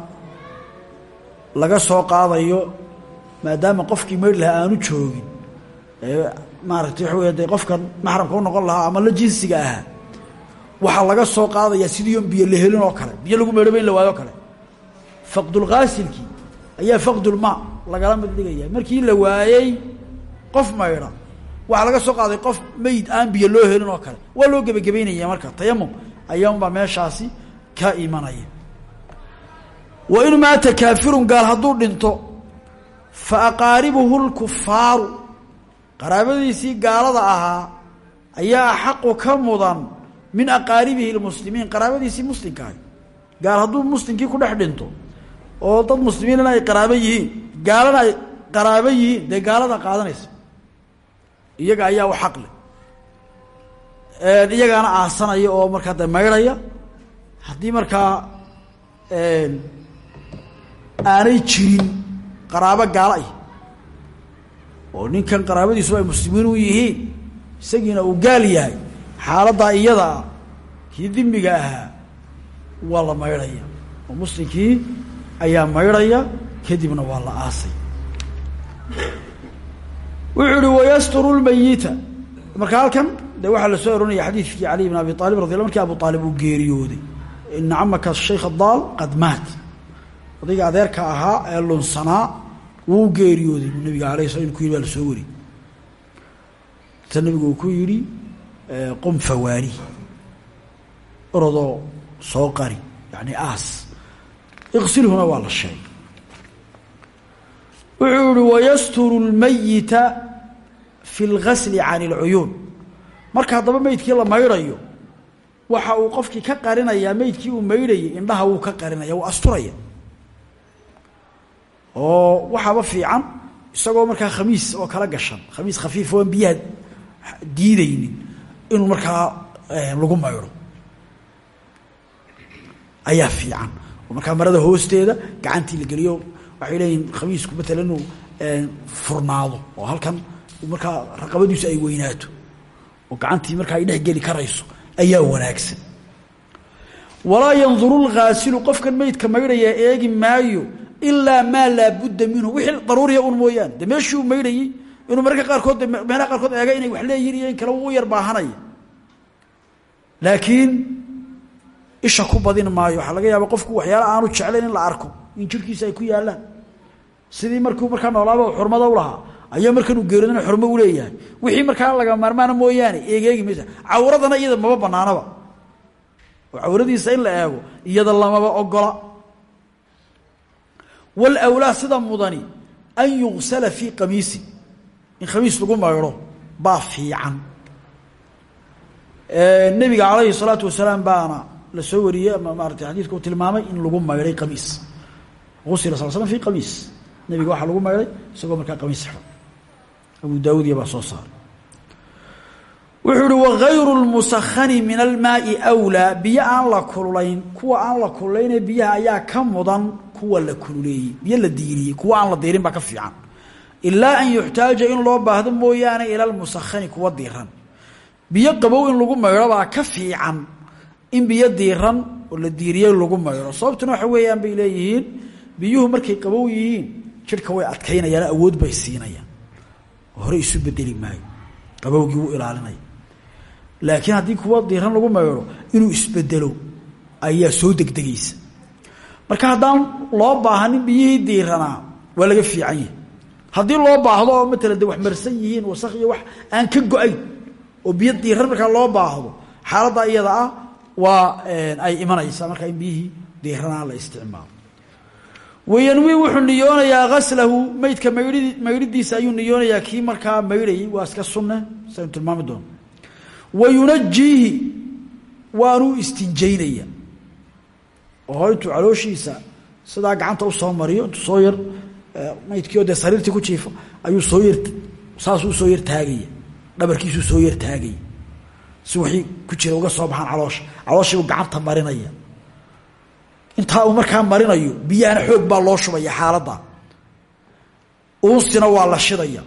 laga soo qaadayo maadaama qofkii maydhi lahaa aanu joogin maaragtay waxa wey qofkan maxramka u noqon lahaa ama la jinsiga ahaa waxaa laga soo qaadayaa sidii on biyo la helin oo kale biyo lagu meydhaba in la waayo o kale faqdulghaasilkii ayaa faqdulmaa lagala mid dhigaya markii la waayey qof maydha waxaa laga soo qaaday qof meyd aan biyo loo helin oo kale. Waa loo gebagabaynaya marka tayamum ayaa unbaa meeshaasi ka imanaya. Wa in maata kaafirun gaal hadduu dhinto fa aqaaribuhu lkufaaru qaraabadiisii gaalada ahaa ayaa axaqu ka mudan min aqaaribihi lmuslimiin qaraabadiisii muslimkaahi gaal hadduu muslimkii ku dhex dhinto oo dad muslimiinna ay qaraabo yihiin gaalana ay qaraabo yihiin dee gaalada qaadanaysa iyaga ayaa u xaqle iyagaana aasanaya oo markaa de maydhaya haddii markaa aanay jirin qaraabo gaala ah oo ninkan qaraabadiisuba ay muslimiin u yihiin isagiina uu gaal yahay xaaladdaa iyada ah kii dimiga ahaa waa la maydhaya oo muslimkii ayaa maydhaya kadibna waa la aasay wuxuu ihi wayasturu lmayita. Marka halkan de waxaa la soo oranaya xadiidkii cali bn abi aalib radi markii abu aalib uu geeriyooday. Ina camaka shaykh daal qad maat. Odayga adeerka ahaa ee lunsanaa wuu geeriyooday buu nabiga alay sla ku yidhi baa la soo wari ta nabigu ku yidhi qum fawaani orodoo soo qari yani aas. Iqsilhuna waa la sheegay. Wuxuu wayasturu lmayita fi lgasli can اlcuyuun marka haddaba meydkii la maydhayo waxa uu qofkii ka qarinayaa meydkii uu maydhayay indhaha wuu ka qarinaya wuu asturaya. Oo waxaaba fiican isagoo markaa khamiis oo kala gashan khamiis khafiif oan biyaha diidaynin inuu markaa lagu maydho. Ayaa fiican. Oo markaa marada hoosteeda gacantii la geliyo waxay leeyihiin khamiisku maalan inuu furnaado. Oo halkan markaa raqabadiisu ay weynaato oo gacantii markaa ay dhex geli karayso ayaa wanaagsan. Walaa yanduru lghaasilu qofkan meydka maydhaya eegi maayo ilaa maa laabudda minhu. Wixii daruuriya un mooyaane de meeshii uu maydhayey inuu mararka qaarkood meelaha qaarkood eega inay wax leeyihiin iyo in yar baahanaya. Laakiin isha ku badin maayo. Waxaa laga yaaba qofku waxyaala aanu jeclayn in la arko in jirkiisa ay ku yaalaan sidii markuu markaa noolaaba xurmada u lahaa ayaa markanuu geeridana xurmo uleeyahay wixii markaa laga maarmaana mooyaane eegeegi maysa cawradana iyada maba banaanaba oo cawradiisa in la eego iyada lamaba ogola wlwlaa sida mudani an yugsala fii qamiisi. In khamiis lagu maydho baa fiican. Nebiga calayhi salaatu wasalaam baana la soo wariyey ama maarata xadiidka uu tilmaamay in lagu maydhay qamiis. Usila sal slam fi qamiis. Nebiga waxaa lagu maydhay isagoo markaa qamiis xidhan abu daawud iyo baa soo saaray. Wuxuu uhi wagayru lmusakhani min almaai wlaa biyo aan la kululayn kuwa aan la kululaynee biyaha ayaa ka mudan kuwa la kululeeyey. Biyo la diiriyey kuwa aan la diirin baa ka fiican. Ilaa an yuxtaaja in loo baahdo mooyaane ila lmusakhani kuwa diiran biyo qabow in lagu maydho baa ka fiican. In biyo diiran oo la diiriyey lagu maydho sababtuna waxa weeyaan bay leeyihiin biyuhu markay qabow yihiin jidhka way adkaynayaan awood bay siinayaan hore isu bedeli maayo. Qabowgii wuu ilaalinaya laakiin haddii kuwa diiran lagu maydho inuu isbedelo ayaa soo degdegaysa. Marka haddaan loo baahanin biyihii diiranaa waa laga fiican yahay. Haddii loo baahdo oo matala de wax marsan yihiin wasak iyo wax aan ka go'ayn oo biyo diiran markaa loo baahdo xaaladda iyada ah waa ay imanaysaa markaa in biyihii diiranaa la isticmaalo wayanwi wuxuu niyoonayaa gaslahu meydka maydhidiisa ayuu niyoonayaa kii markaa maydhayay waa iska sunne saynu tilmaami doono wa yunajiihi waanuu istinjaynaya. Oo intuu calooshiisa sidaa gacanta u soo mariyo intuu soo yar maydkii oo dee sariirtii ku jiifo ayuu soo yar saasuu u soo yar taagaya. Soo yar taagaya. Ku jira uga soo baxaan caloosha. Calooshiibuu gacanta marinaya intaa uu markaa marinayo biyahana xoog baa loo shubaya xaaladda. Unsina waa la shidaya.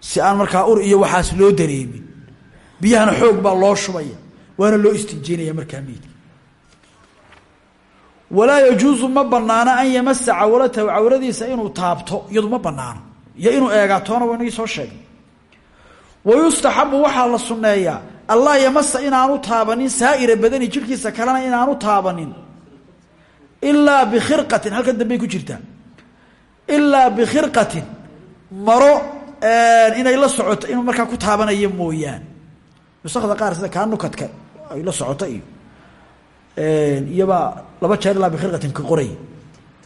Si aan markaa ur iyo waxaas loo dareemin biyahana xoog baa loo shubaya waana loo istinjeynaya markaa meydka walaa yajuusu ma banaano an yamasa cawratahu cawradiisa inuu taabto iyadu ma banaano iyo inuu eegaatoona wa inagii soo sheegay. Wayustaxabu waxaa la sunneeyaa allah yamasa inaanu taabanin saa'ira badani jirhkiisa kalena inaanu taabanin. Ilaa bikhirqatin halkan dambey ku jirtaa ilaa bikhirqatin maro inay la socoto inuu markaa ku taabanayo mooyaane nusakda qaar sida kaa nukadka ay la socoto iyo iyobaa laba jeer ilaa bikhirqatin ka qoray.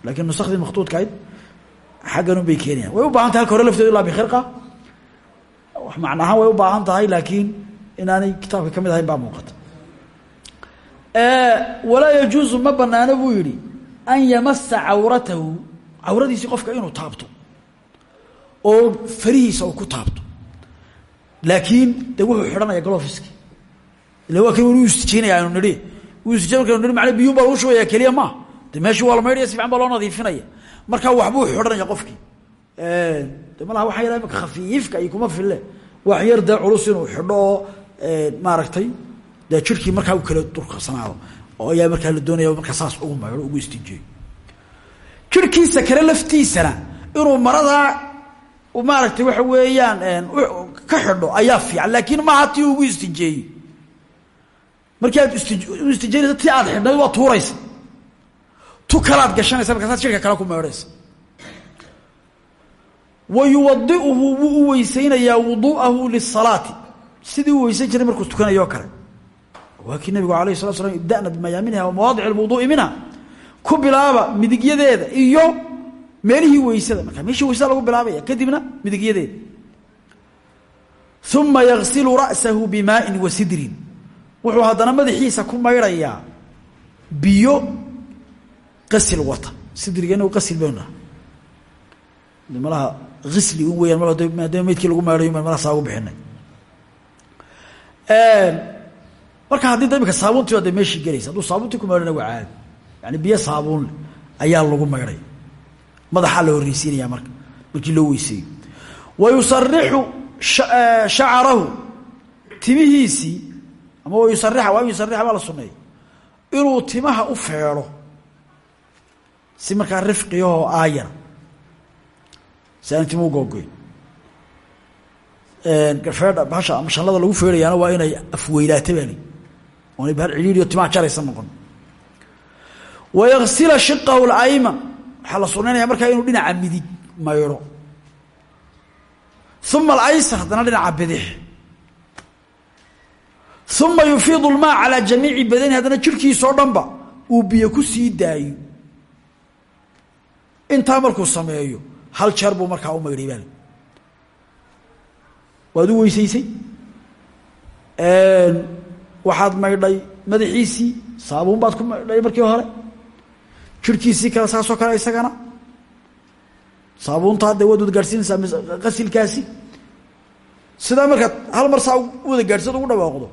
Laakiin nusakhdii makhtuudkahayd xaggan unbay keenayaan. Way u baahan tahay halka hore lafteedu ilaa bikhirqa macna way u baahan tahay laakiin inaanay kitaabka ka mid ahayn baa muuqata. Walaa yajuusu ma banaano buu yihi an yamasa cawratahu cawradiisii qofka inuu taabto oo farihiisa uu ku taabto. Laakiin de wuxuu xidhanaya galofiski ila waa kan u istijeynaya aynu nidhi. U istijey markaynu nidhi macna biyuun baa lagu shubaya keliya maaha de meeshii waa si fiican baa loo nadiifinaya. Marka waxbuu xidhanaya qofkii. De malaha waxaa yara imika khafiifka iyo kuma fille. Wax yar dee culus inuu xidho maaragtay dee jirkii markaa u kala durkarsanaado oo ayaa markaa la doonaya markaa saas ugu maydho ugu istijeeyo jirkiisa kale laftiisana inuu maradaa maaragtay waxa weeyaan ka xidho ayaa fiican laakiin maaha tii ugu istijeeyey markii aad sti u istijeynaysa ti aad xidhnayd waa tuuraysa. Tu kalaad gashanaysa markaasaad jirka kale ku meedhaysa wa yuwadiuhu wuu u weysaynayaa wuduu'ahu lisalaati sidii u weysan jiray markuu tukanayo kale. Waa kii nabigu alayh salatu slam ibda'na bimayaaminha wa mawaadic alwuduu'i minha ku bilaaba midigyadeeda iyo meelihii weysada. Markaa meeshii weysada lagu bilaabaya kadibna midigyadeeda. Uma yagsilu ra'sahu bimaa'in wa sidrin. Wuxuu haddana madaxiisa ku maydhayaa biyo qasil wata. Sidriga inagu qasil baynu malaha isli un weyaan mal maadaama meydkii lagu maydhayo malaha saa ugu bixinay marka haddii da imika saabuuntii de meeshii gelaysa hadduu saabuuntii ku maydhana waa yani biyo saabuunle ayaa lagu maydhay. Madaxaa la horreysiinaya marka markii loo weyseeyo wa yusarixu shacarahu timihiisii ama wa yusarixa waa in yusarixa baa la suneeyay inuu timaha u feedho si markaa rifqiyahoo aayara si aan feedha bahasha ama shanlada lagu feedhayaana waa inay afweylaato baa li oonay bahal cidhiidhi o timaha jaraysa noqon wayagsila shiqahu اlayman waxaa la sunaynaya markaa inuu dhinaca midig maydho uma alaysar haddana dhinaca bidix. Uma yufiidu اlmaa calaa jamiici badani haddana jirkiisao dhanba uu biyo ku sii daayo. Intaa markuu sameeyo hal jeer buu markaa u maydhay waad u weysaysay? Waxaad maydhay madaxiisii saabuun baad ku maydhay markii hore? Jirkiisii kale saasoo kale isagana? Saabuuntaa dee waad wada gaadhsiinaysaa qasilkaasi? Sidaa markaad hal mar saa wada gaadhsad ugu dhawaaqdo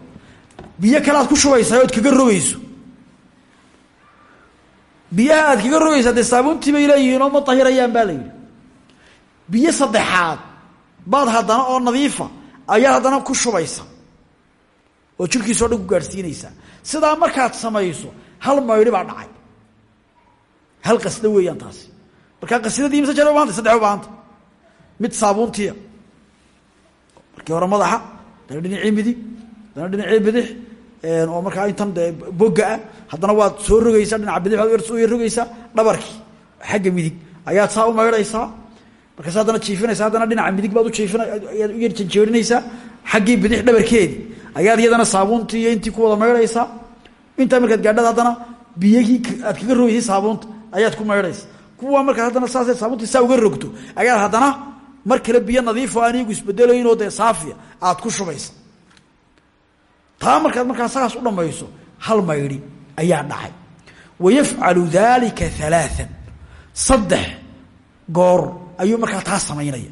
biyo kale aad ku shubaysaa ood kaga rogayso. Biyaha aad kaga rogaysaa dee saabuuntii bay leeyihiin oo ma tahirayaan baa la yidhi. Biyo saddexaad baad haddana oo nadiifa ayaad haddana ku shubaysa. Oo jirkiisao dhan ku gaadhsiinaysaa sidaa markaad samayso hal maydhi baa dhacay. Hal qasdo weeyaan taasi. Markaa qasidadii mise jeer ubahantay saddex ubahanta mid saabuuntiya. Markii hore madaxa dana dhinacii midig dana dhinacii bidix oo markaa intan dee bogga-ah haddana waad soo rogaysaa dhinaca bidix waad soo yar rogaysaa dhabarkii xagga midig. Ayaad saa u maydhaysaa markaas haddana jiifinaysa haddana dhinaca midig baad u jiifina ayaad u yar janjeerinaysaa xaggii bidix dhabarkeedii ayaad iyadana saabuuntii intii ku wada maydhaysaa intaa markaad gaadhada haddana biyihii aad kaga rogaysay saabuunta ayaad ku maydhaysa. Kuwa markaad haddana saasay saabuuntii saa uga rogto ayaad haddana mar kale biyo nadiifo aan iyagu isbedelaynoo dee saafiya aad ku shubaysa. Taa markaad markaa saas u dhammayso hal maydhi ayaa dhacay. Wayafcalu daalika alaaan saddex goor ayuu markaa taa samaynaya.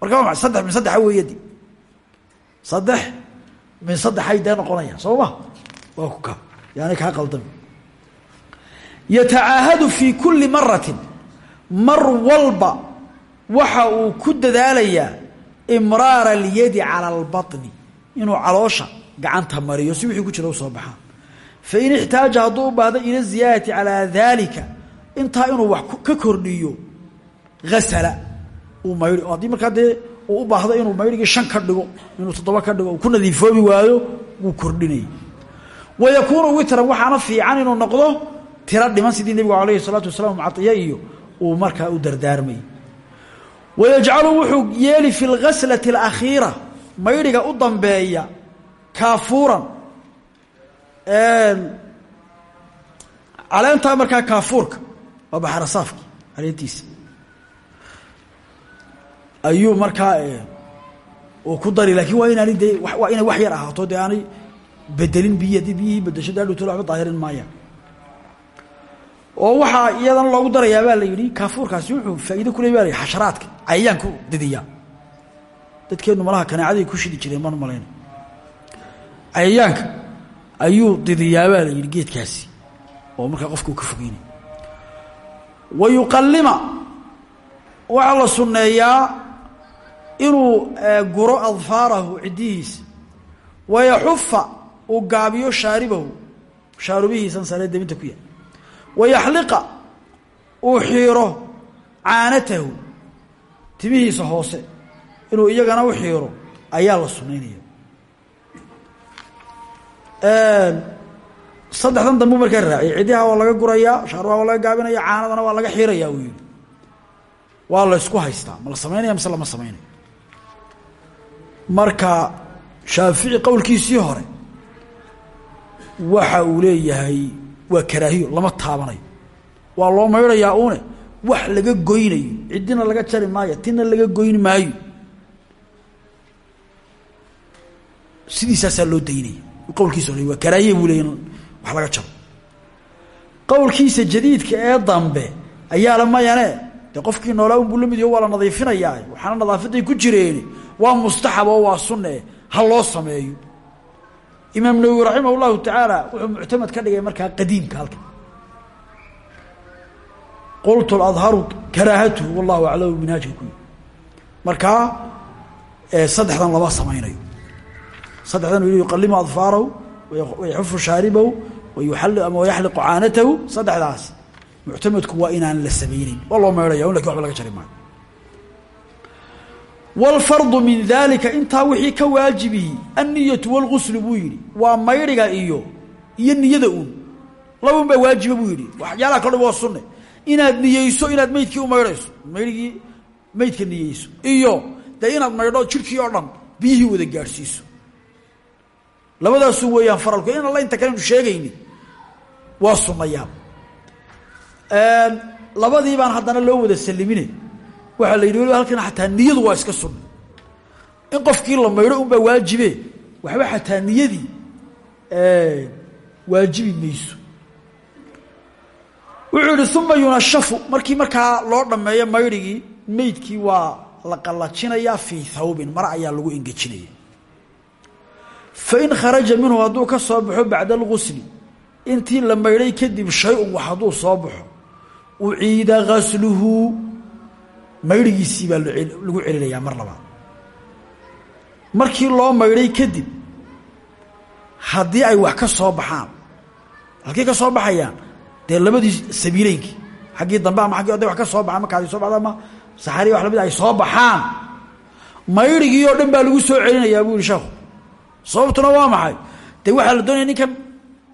Marka saddex min saddexa weeyadi. Saddex min saddexay dee noqonaya soo ma? Waa ku ka yaani kaa qaldami. Yatacaahadu fii kulli maratin mar walba waxa uu ku dadaalayaa imraara alyadi cala albaطni inuu caloosha gacanta mariyo si wixii ku jira soo baxaan fain ixtaaja hadduu u baahdo ila ziyaadati calaa daalika intaa inuu wax ka kordhiyo asala uu maydhi haddii markaa dee uu u baahdo inuu maydhigii shan ka dhigo inuu toddoba ka dhigo ku nadiifoobi waayo wuu kordhinayay wa yakuunu witran waxaana fiican inuu noqdo tiro dhiman sidii nebigu alayhi salaatu wasalaam mucaiya iyo markaa u dardaarmay wayajcalu wuxuu yeeli fi lgaslati alakhiira maydhiga u dambeeya kaafuuran caleentaa markaa kaafuurka waa baxarasaafki caleentiisa ayuu markaa uu ku dari laakiin waa inaani dee waa inay wax yar ahaato dee aanay bedelin biyi haddii biyihii bedesho daadhowtol waxba daahirin maayaan oo waxaa iyadana loogu darayaa baa la yidhi kaafuurkaasi wuxuu faa'iido ku le baa la yidhi xasharaadka cayayaanku didiyaa dadkeennu malaha kanaacaday ku shidi jireen man malayna cayayaanka ayuu didiyaabaa la yidhi geedkaasi oo markaa qofka uu ka fogeynay wa yuqallima waxaa la sunneeyaa inuu guro adfaarahu ciddihiisa. Wayaxufa uu gaabiyo shaaribahu. Shaarubihiisan saree debinta ku yahay wayaxliqa uu xiiro caanatahu. Timihiisa hoose inuu iyagana u xiiro ayaa la sunaynaya saddexdan dambu markaa raaciyay ciddiha waa laga gurayaa shaarubaha waa laga gaabinaya caanadana waa laga xiirayaa uu yihi waa la ysku haystaa. Ma la samaynaya mise lama samaynayo marka shaafici qowlkiisii hore waxa uu leeyahay waa karaahiyo lama taabanayo waa loo maydhayaa une wax laga goynayo ciddina laga jari maayo tina laga goyn maayo. Sidiisaasaa loo daynaya. Qowlkiisa hore waa karaahiye buu leeya wax laga jaro. Qowlkiisa jadiidka ee dambe ayaa la mayane dee qofkii noolaa unbuu la mid waa la nadiifinayaa. Waxaana nadaafaday ku jireeni waa mustaxab oo waa sunne ha loo sameeyo. Imaam nawowi raximah llahu tacaala wuxuu muctamad ka dhigay markaa qadiimka halka qultu adharu karaahatuhu wallahu aclamu minhaajka ku markaa saddexdan lama samaynayo. Saddexdan u yuqalimu adfaarahu wayaxufu shaaribahu wayaxliqu caanatahu saddexdaas. Muctamadku waa inaan la samayneyn waa loo meydhaya laakiin waba laga jari wاlfardu min dalika intaa wixii ka waajibihi anniyatu wاlguslu buu yidhi waa maydhiga iyo iyo niyada uun labun baa waajiba buu yidhi waxyaalaha kalo dhan waa sunne inaad niyeyso inaad meydkii u maydhayso maydhigii meydka niyeyso iyo dee inaad maydho jirkii oo dhan biyihii wada gaadhsiiso labadaasu weeyaan faralku in alla inta kalenu sheegayni waa sunnayaal labadii baan haddana loo wada salimine waxaa la yidhi halkan xataa niyadu waa iska sunna in qofkii la maydho unbaa waajibe waxba xataa niyadii waajibi mayso. Wuxuu yihi yunashafu. Markii markaa loo dhammeeyo maydhigii meydkii waa la qallajinayaa fii thawbin mar ayaa lagu engejinaya. Fain kharaja minhu hadduu ka soo baxo bacda algusli intii la maydhay kadib shay-un wax soo baxo uciida gasluhu maydhigiisii baa lagu celinayaa mar labaad. Markii loo maydhay kadib haddii ay wax ka soo baxaan halkii ka soo baxayaan dee labadii sabiileynkii xaggii dambe ama aggi hadday wax ka soo baxaan markaadi soo baxda ama saxari wax la mid ay soo baxaan maydhigii oo dhan baa lagu soo celinayaa buu yihi sababtuna waa maxay? Dee waxaa la doonaya ninkan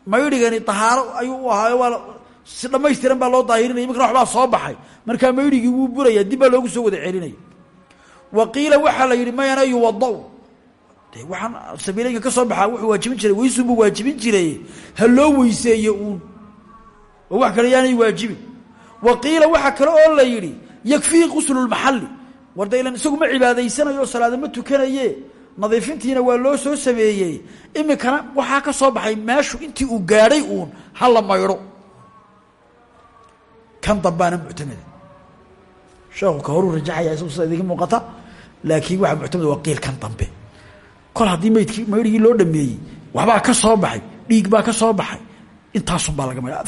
maydhigani tahaaro ayuu ahaayo si dhammaystiran baa loo daahirinaya imikana waxbaa soo baxay. Markaa maydhigii wuu buraya. Dib baa loogu soo wada celinaya. Wa qiila waxaa la yidhi mayana yuwadau de waxaan sabiileynka ka baxaa wuxuu waajibin jiray. Weysunbuu waajibin jiray. Ha loo weyseeye wax kale yaanay waajibin. Wa qiila kale oo la yidhi yakfihi quslulmaxalli war da ilan isagu ma cibaadaysanayo oo ma tukanaye nadiifintiina waa loo soo sameeyey. Imikana waxaa ka soo baxay meeshu intii uu gaadhay uun ha la kan dambaana muctamada sheekhu ka horuu rajaxaya isagu sida idinka muuqata laakiin waxaa muctamada waa qiil kan dambe kol haddii maydkii maydhigii loo dhameeyey waxbaa ka soo baxay dhiig baa ka soo baxay intaasun baa laga maydha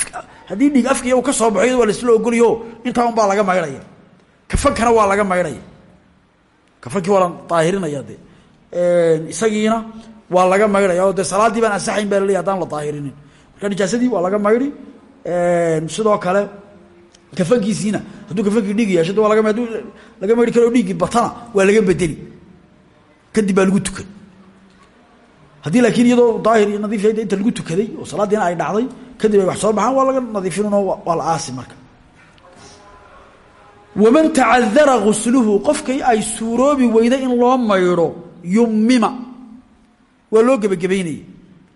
haddii dhiig afkiya uu ka soo baxo iyado waa laisla ogolyaho intaa un baa laga maydhaya kafankana waa laga maydhaya kafankii waa la daahirinaya de isagiina waa laga maydhaya oo dee salaaddii baan ansaxayn baa laleeya hadaan la daahirinin marka nijaasadii waa laga maydhi sidoo kale kafankiisiina hadduu kafankii dhiig yeesho waa laga haduu laga maydhi karo dhiiggii batana waa laga bedeli. Kadib baa lagu tukan. Haddii laakiin iyadoo daahir iyo nadiif yahay inta lagu tukaday oo salaaddiina ay dhacday kadib ay wax soo baxaan waa laga nadiifinunoo waa la aasi marka. Waman tacadara gusluhu qofkii ay suuroobi weyda in loo maydho yumima waa loo gebagabaynaya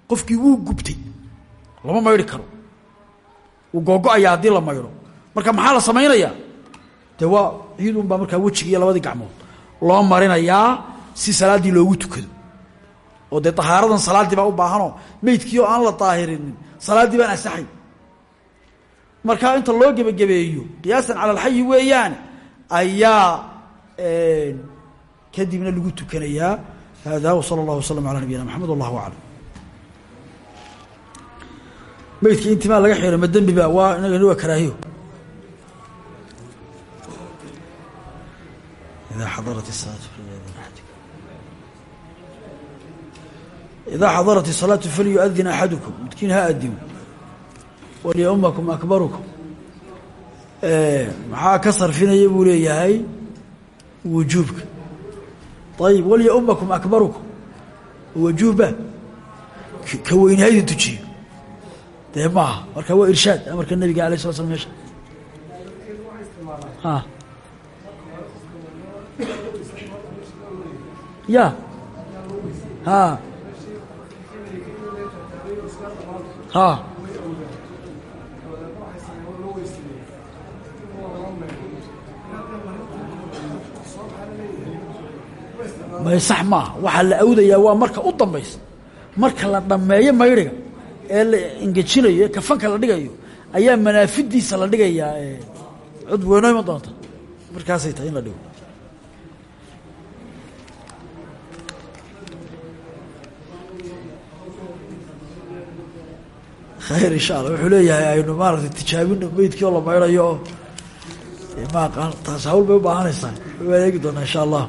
qofkii wuu gubtay. Lama maydhi karo. Wuu googo-ayaa haddii la maydho marka maxaa la samaynayaa dee waa ciid un baa iyo labadii gacmood loo marinayaa si salaaddii loogu tukado. Oo dee tahaaradan salaaddii baa u baahanoo meydkii oo aan la daahirinin salaaddii baan asaxay markaa inta loo gebagabeeyo qiyaasan cala alxayi weeyaane ayaa kadibna lagu tukanayaa. Hada wsala اllah waslm alى nabiyina mxamed wallahu aclam. Meydka intimaa laga xiro ma ba waa inagani waa karaahiyo idaa xadarat الsalaatu idaa xadarat الsalaatu falyuadin axadukum midkiin ha adimo walyaumakum akbarukum maxaa ka sarfinaya buu leeyahay wujuubka ayib walyaumakum akbarukum wajuubba ka weynihaydu tujiyo dee maaha marka waa irshaad amarka nabiga alay sala slam mesha ya. Ha. Ha. May sax maaha waxaa la awdayaa waa marka u dambaysa. Marka la dhammeeyo maydhiga ee la engejinayo kafanka la dhigayo ayaa manaafidiisa la dhigayaa cud weynoo ima doonta markaasay tahay in la dhigo khayr insha allah wuxuu leeyahay aynu maaragtay tijaabino meydkii oo la maydhayo. Oo ma aqaan taas hawl bay u baahanaysaa waan eegi doonaa insha allah